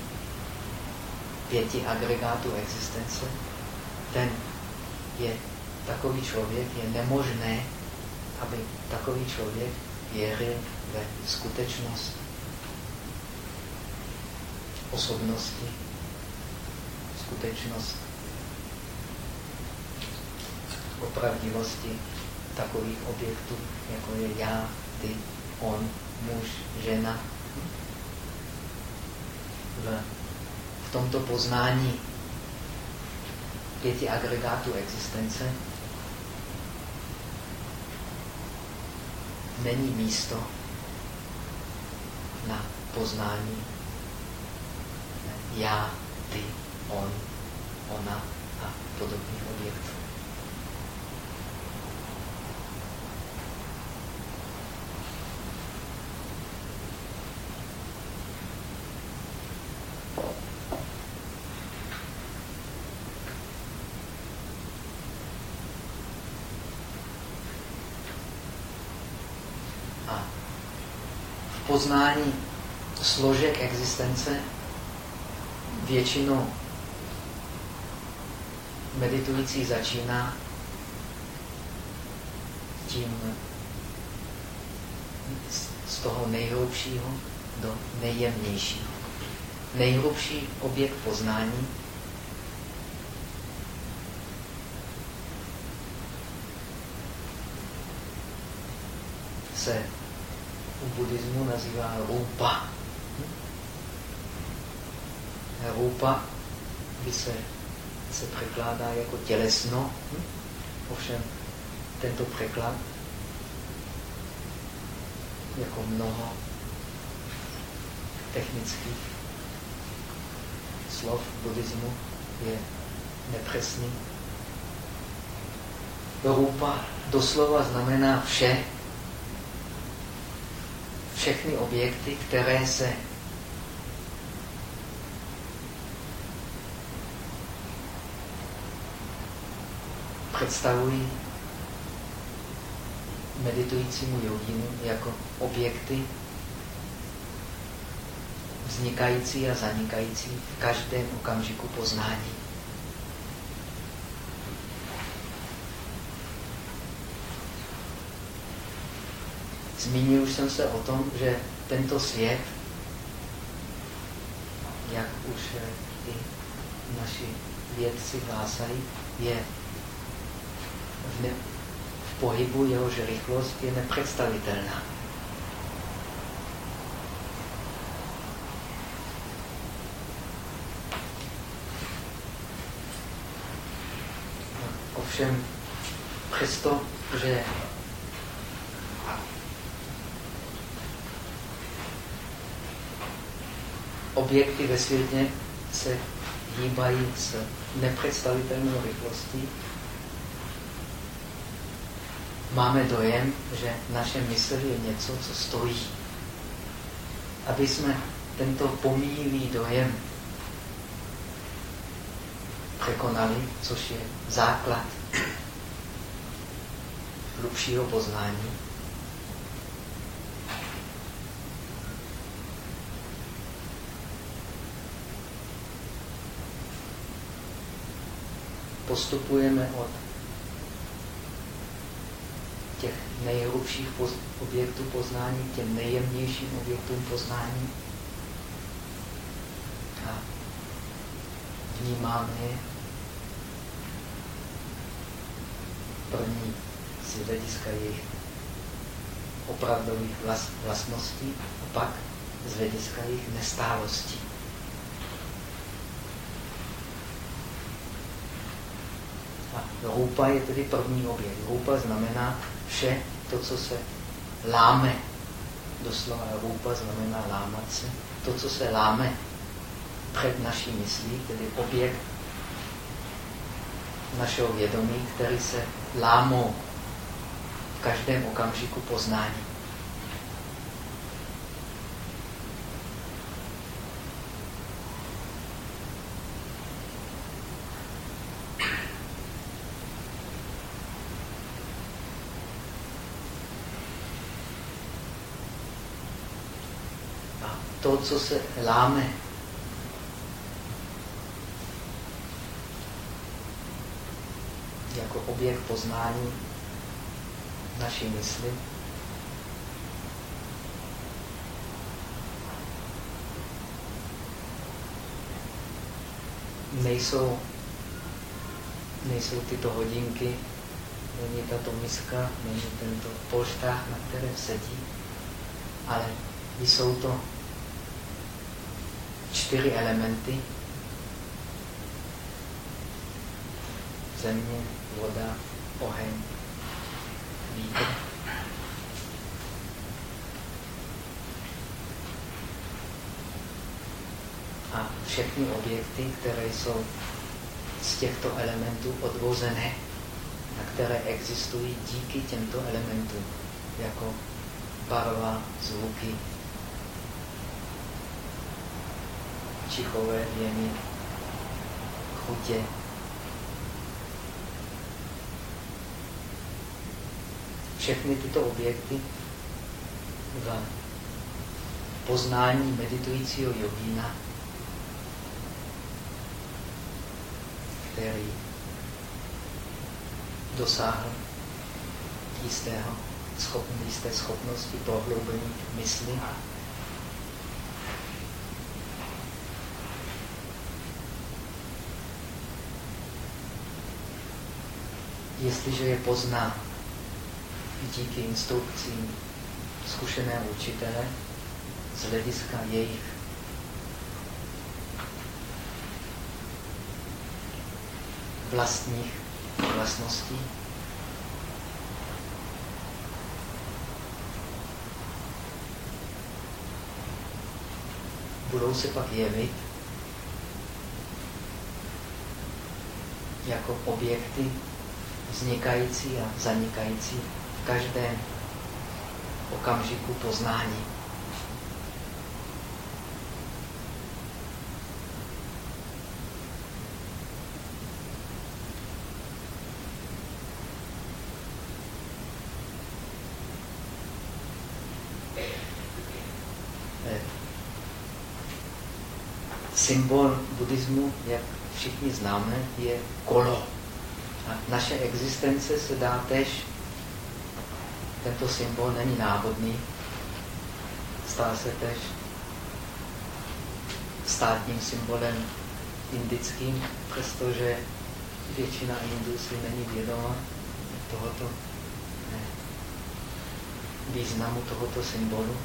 pěti agregátů existence, ten je takový člověk, je nemožné, aby takový člověk věřil ve skutečnost osobnosti, skutečnost opravdivosti takových objektů, jako je já, ty, on, muž, žena. V, v tomto poznání pěti agregátů existence není místo na poznání já, ty, on, ona a podobných objektů. Poznání složek existence většinou meditující začíná tím z toho nejhrubšího do nejjemnějšího. Nejhrubší objekt poznání se u buddhismu nazývá rupa. Rupa by se, se překládá jako tělesno, ovšem tento překlad jako mnoho technických slov buddhismu je nepřesný. Rupa doslova znamená vše, všechny objekty, které se představují meditujícímu joginu jako objekty vznikající a zanikající v každém okamžiku poznání. Zmínil už jsem se o tom, že tento svět, jak už eh, i naši vědci hlásají, je v, ne, v pohybu, jehož rychlost je nepředstavitelná. Ovšem, přesto, že objekty ve světě se hýbají s nepředstavitelnou rychlostí, máme dojem, že naše mysl je něco, co stojí. Aby jsme tento pomíjivý dojem překonali, což je základ hlubšího poznání, postupujeme od těch nejhrubších objektů poznání těm nejjemnějším objektům poznání a vnímáme je první z hlediska jejich opravdových vlastností a pak z hlediska jejich nestálostí. A rupa je tedy první objekt. Rupa znamená vše to, co se láme. Doslova rupa znamená lámat se. To, co se láme před naší myslí, tedy objekt našeho vědomí, který se lámou v každém okamžiku poznání. to, co se láme. Jako objekt poznání naší mysli. Nejsou, nejsou tyto hodinky, není tato miska, není tento polštář, na kterém sedí, ale jsou to čtyři elementy. Země, voda, oheň, vítr. A všechny objekty, které jsou z těchto elementů odvozené, a které existují díky těmto elementům, jako barva, zvuky, čichové věny, chutě. Všechny tyto objekty v poznání meditujícího jogína, který dosáhl jistého jisté schopnosti prohloubení mysli jestliže je pozná díky instrukcím zkušeného učitele z hlediska jejich vlastních vlastností, budou se pak jevit jako objekty vznikající a zanikající v každém okamžiku poznání. Eh, symbol buddhismu, jak všichni známe, je kolo. Naše existence se dá tež, tento symbol není náhodný, stál se tež státním symbolem indickým, přestože většina Indů si není vědoma tohoto ne, významu tohoto symbolu.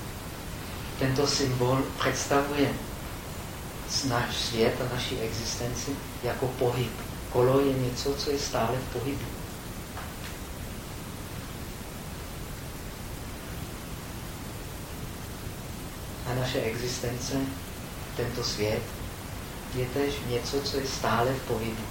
Tento symbol představuje náš svět a naši existenci jako pohyb. Kolo je něco, co je stále v pohybu. A naše existence, tento svět, je tež něco, co je stále v pohybu.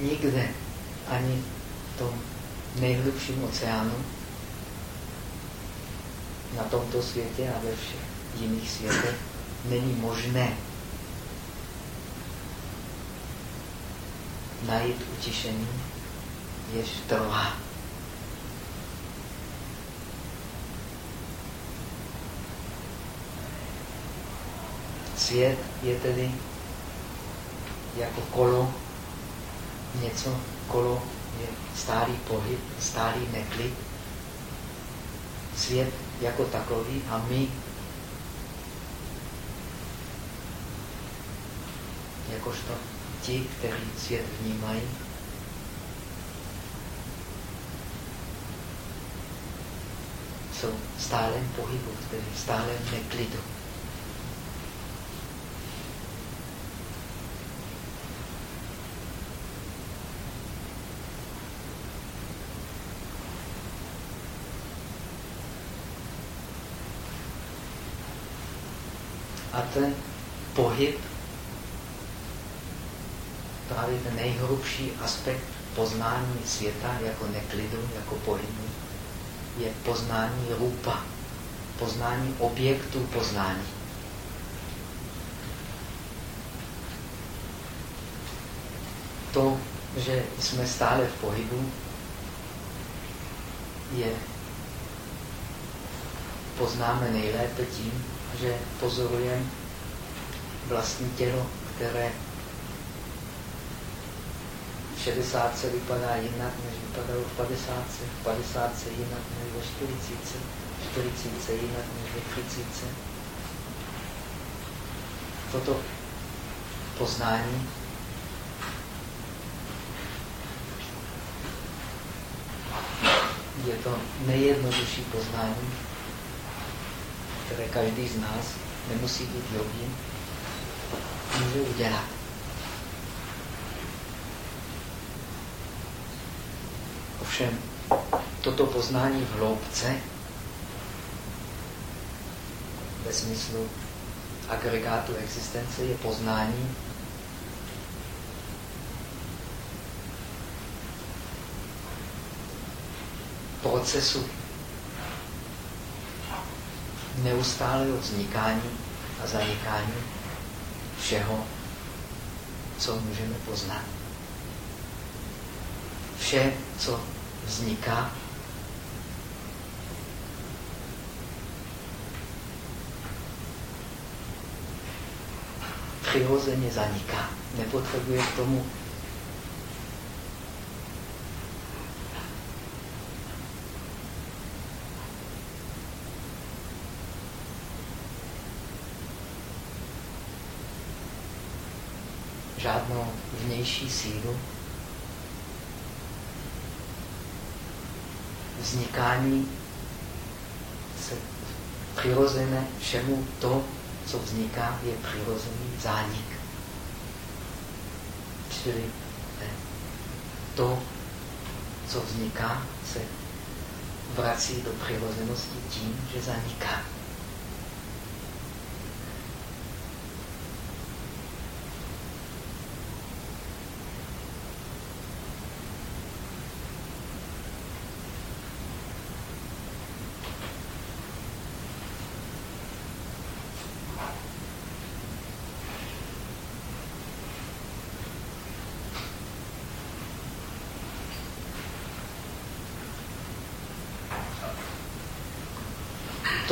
Nikde, ani nejhlubším oceánu na tomto světě a ve všech jiných světech není možné najít utišení, jež trvá. Svět je tedy jako kolo, něco kolo je stálý pohyb, stálý neklid. Svět jako takový a my jakožto ti, kteří svět vnímají, jsou v stálem pohybu, v neklidu. A ten pohyb, právě ten nejhrubší aspekt poznání světa jako neklidu, jako pohybu, je poznání rupa, poznání objektu poznání. To, že jsme stále v pohybu, je poznáme nejlépe tím, že pozorujeme vlastní tělo, které v 60 vypadá jinak, než vypadalo v 50, v 50 jinak než ve 40, v 40 jinak než ve 30. Toto poznání je to nejjednodušší poznání, které každý z nás nemusí být jogi, může udělat. Ovšem, toto poznání v hloubce ve smyslu agregátu existence je poznání procesu neustálého vznikání a zanikání všeho, co můžeme poznat. Vše, co vzniká, přirozeně zaniká. Nepotřebuje k tomu žádnou vnější sílu. Vznikání se přirozené všemu to, co vzniká, je přirozený zánik. Čili to, co vzniká, se vrací do přirozenosti tím, že zaniká.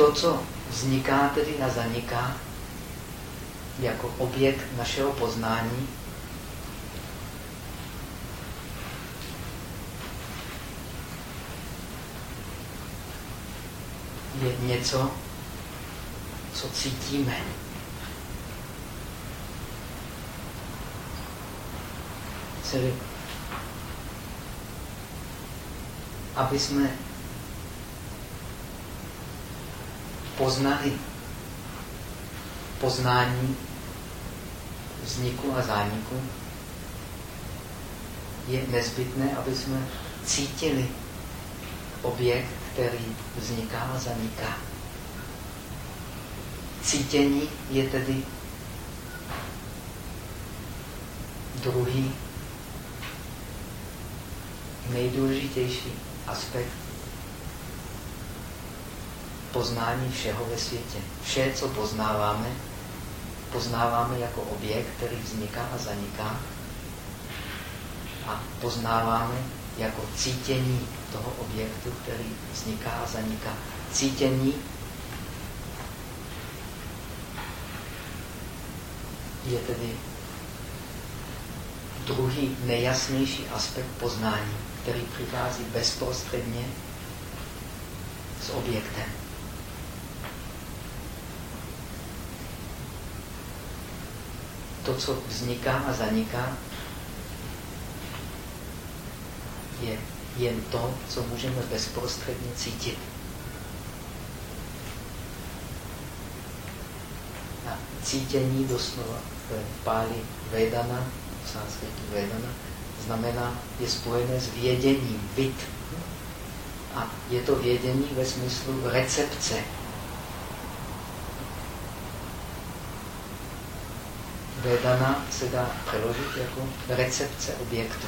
To, co vzniká tedy a zaniká jako objekt našeho poznání, je něco, co cítíme. Čili, aby jsme poznali poznání vzniku a zániku, je nezbytné, aby jsme cítili objekt, který vzniká a zaniká. Cítění je tedy druhý nejdůležitější aspekt poznání všeho ve světě. Vše, co poznáváme, poznáváme jako objekt, který vzniká a zaniká. A poznáváme jako cítění toho objektu, který vzniká a zaniká. Cítění je tedy druhý nejjasnější aspekt poznání, který přichází bezprostředně s objektem. To, co vzniká a zaniká, je jen to, co můžeme bezprostředně cítit. A cítění doslova v páli Vedana, v sanskritu Vedana, znamená, je spojené s věděním, vid. A je to vědění ve smyslu recepce. Vedana se dá přeložit jako recepce objektu.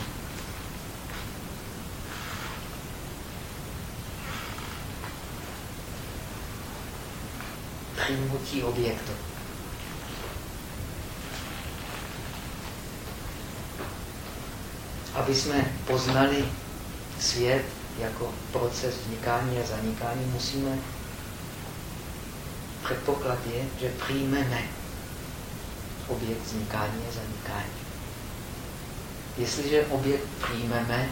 přijmutí objektu. Aby jsme poznali svět jako proces vznikání a zanikání, musíme předpoklad je, že přijmeme objekt vznikání a zanikání. Jestliže objekt přijmeme,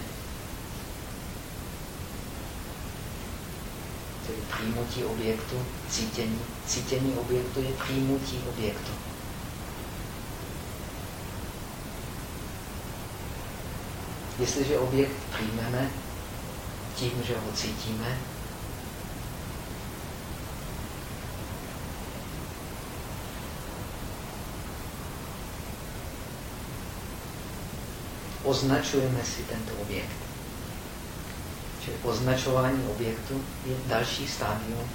tedy přijmutí objektu, cítění. Cítění objektu je přijmutí objektu. Jestliže objekt přijmeme tím, že ho cítíme, označujeme si tento objekt. Čili označování objektu je další stádium.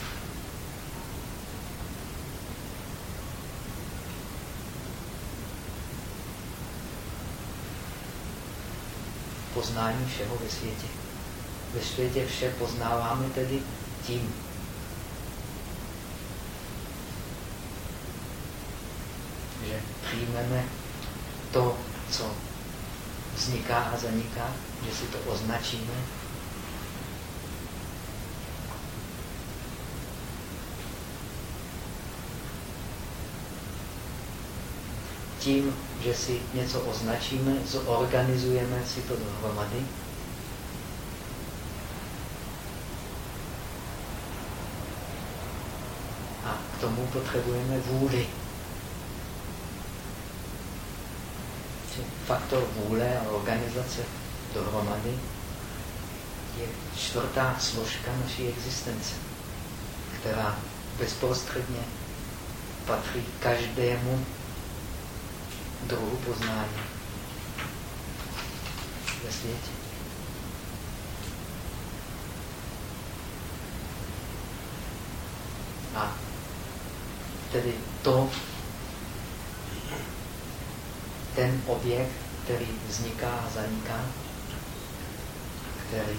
Poznání všeho ve světě. Ve světě vše poznáváme tedy tím. Že přijmeme to, co vzniká a zaniká, že si to označíme tím, že si něco označíme, zorganizujeme si to dohromady. A k tomu potřebujeme vůli. Faktor vůle a organizace dohromady je čtvrtá složka naší existence, která bezprostředně patří každému druhu poznání ve světě. A tedy to, ten objekt, který vzniká a zaniká, který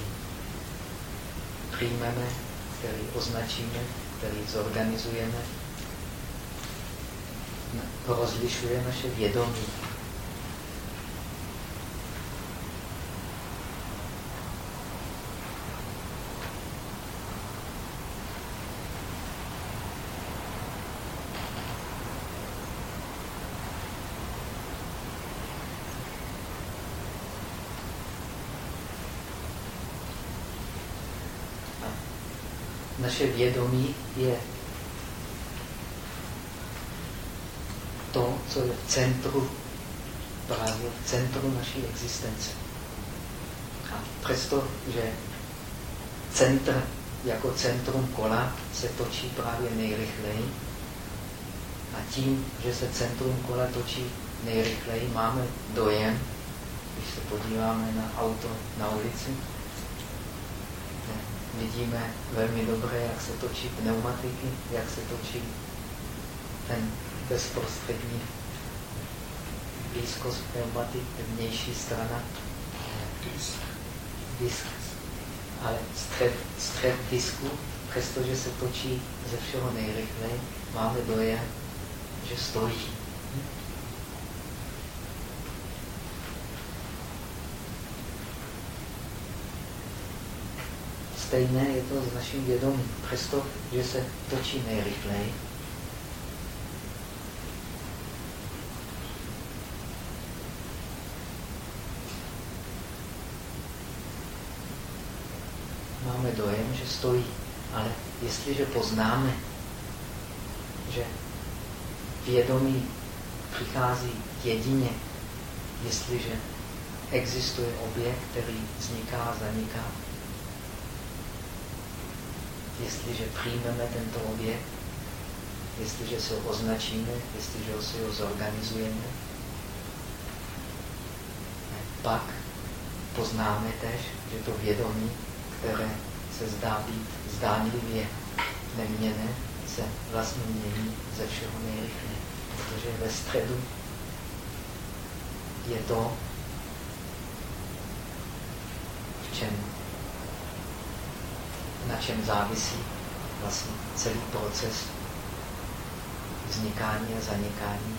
přijmeme, který označíme, který zorganizujeme, rozlišuje naše vědomí. Naše vědomí je to, co je v centru, právě v centru naší existence. A přesto, že centr jako centrum kola se točí právě nejrychleji a tím, že se centrum kola točí nejrychleji, máme dojem, když se podíváme na auto na ulici, vidíme velmi dobře, jak se točí pneumatiky, jak se točí ten bezprostřední blízkost pneumatik, vnější strana, disk. Ale střed, střed disku, přestože se točí ze všeho nejrychleji, máme dojem, že stojí. stejné je to s naším vědomím, přesto, že se točí nejrychleji. Máme dojem, že stojí, ale jestliže poznáme, že vědomí přichází jedině, jestliže existuje objekt, který vzniká a zaniká, jestliže přijmeme tento objekt, jestliže se ho označíme, jestliže si ho zorganizujeme, pak poznáme tež, že to vědomí, které se zdá být zdánlivě neměné, se vlastně mění ze všeho nejrychleji. Protože ve středu je to, v čem, na čem závisí vlastně celý proces vznikání a zanikání.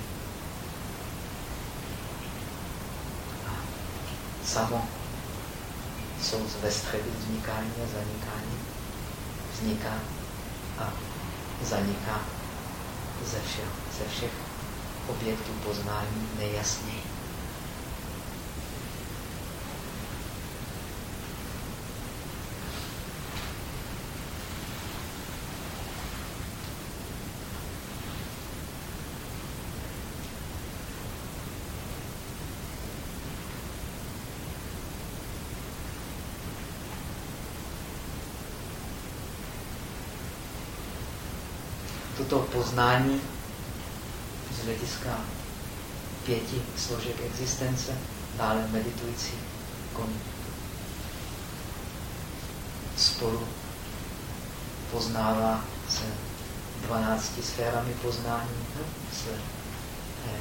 A samo jsou ve středu vznikání a zanikání. Vzniká a zaniká ze všech, ze všech objektů poznání nejjasněji. Toto poznání z hlediska pěti složek existence, dále meditující koní. Spolu poznává se dvanácti sférami poznání, s eh,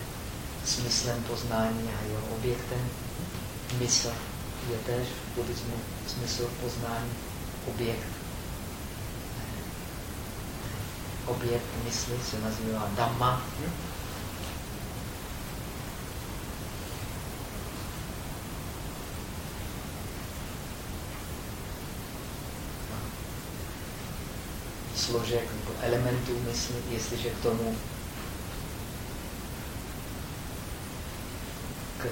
smyslem poznání a jeho objektem. Mysl je též v buddhismu smysl poznání, objekt objekt mysli se nazývá Dhamma. složek nebo elementů mysli, jestliže k tomu k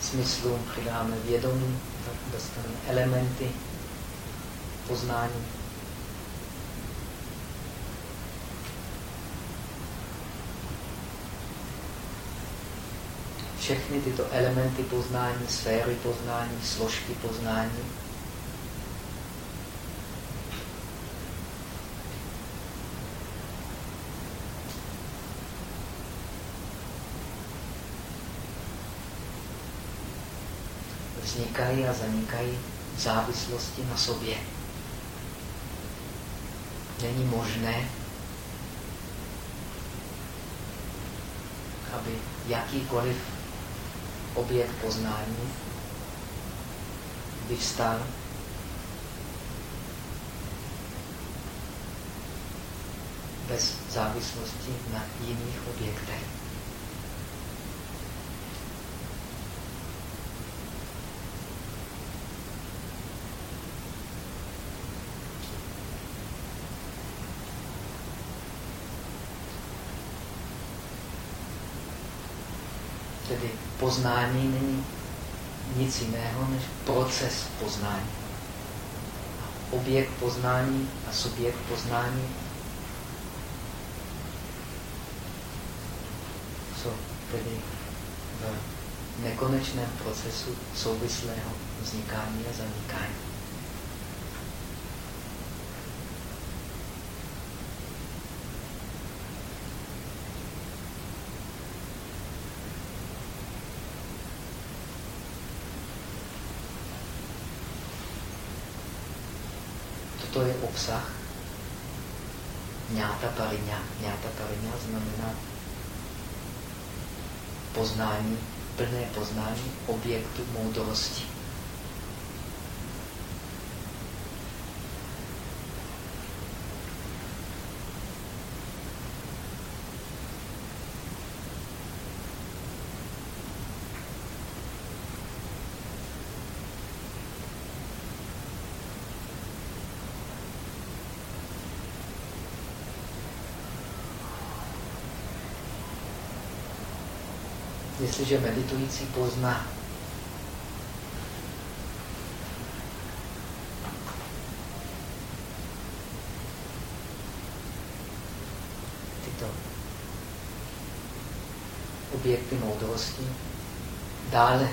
smyslům přidáme vědomí, tak dostaneme elementy poznání. Všechny tyto elementy poznání, sféry poznání, složky poznání, vznikají a zanikají v závislosti na sobě. Není možné, aby jakýkoliv objekt poznání vyvstal bez závislosti na jiných objektech. Tedy poznání není nic jiného než proces poznání. Objekt poznání a subjekt poznání jsou tedy v nekonečném procesu souvislého vznikání a zanikání. to je obsah Mňáta pariňa. Mňáta pariňa znamená poznání, plné poznání objektu moudrosti. jestliže meditující pozná. Tyto objekty moudrosti dále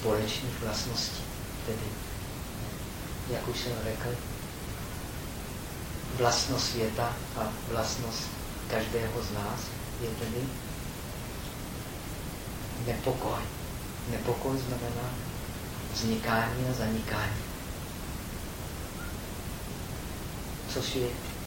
společných vlastností. Tedy, jak už jsem řekl, vlastnost světa a vlastnost každého z nás je tedy nepokoj. Nepokoj znamená vznikání a zanikání. Což je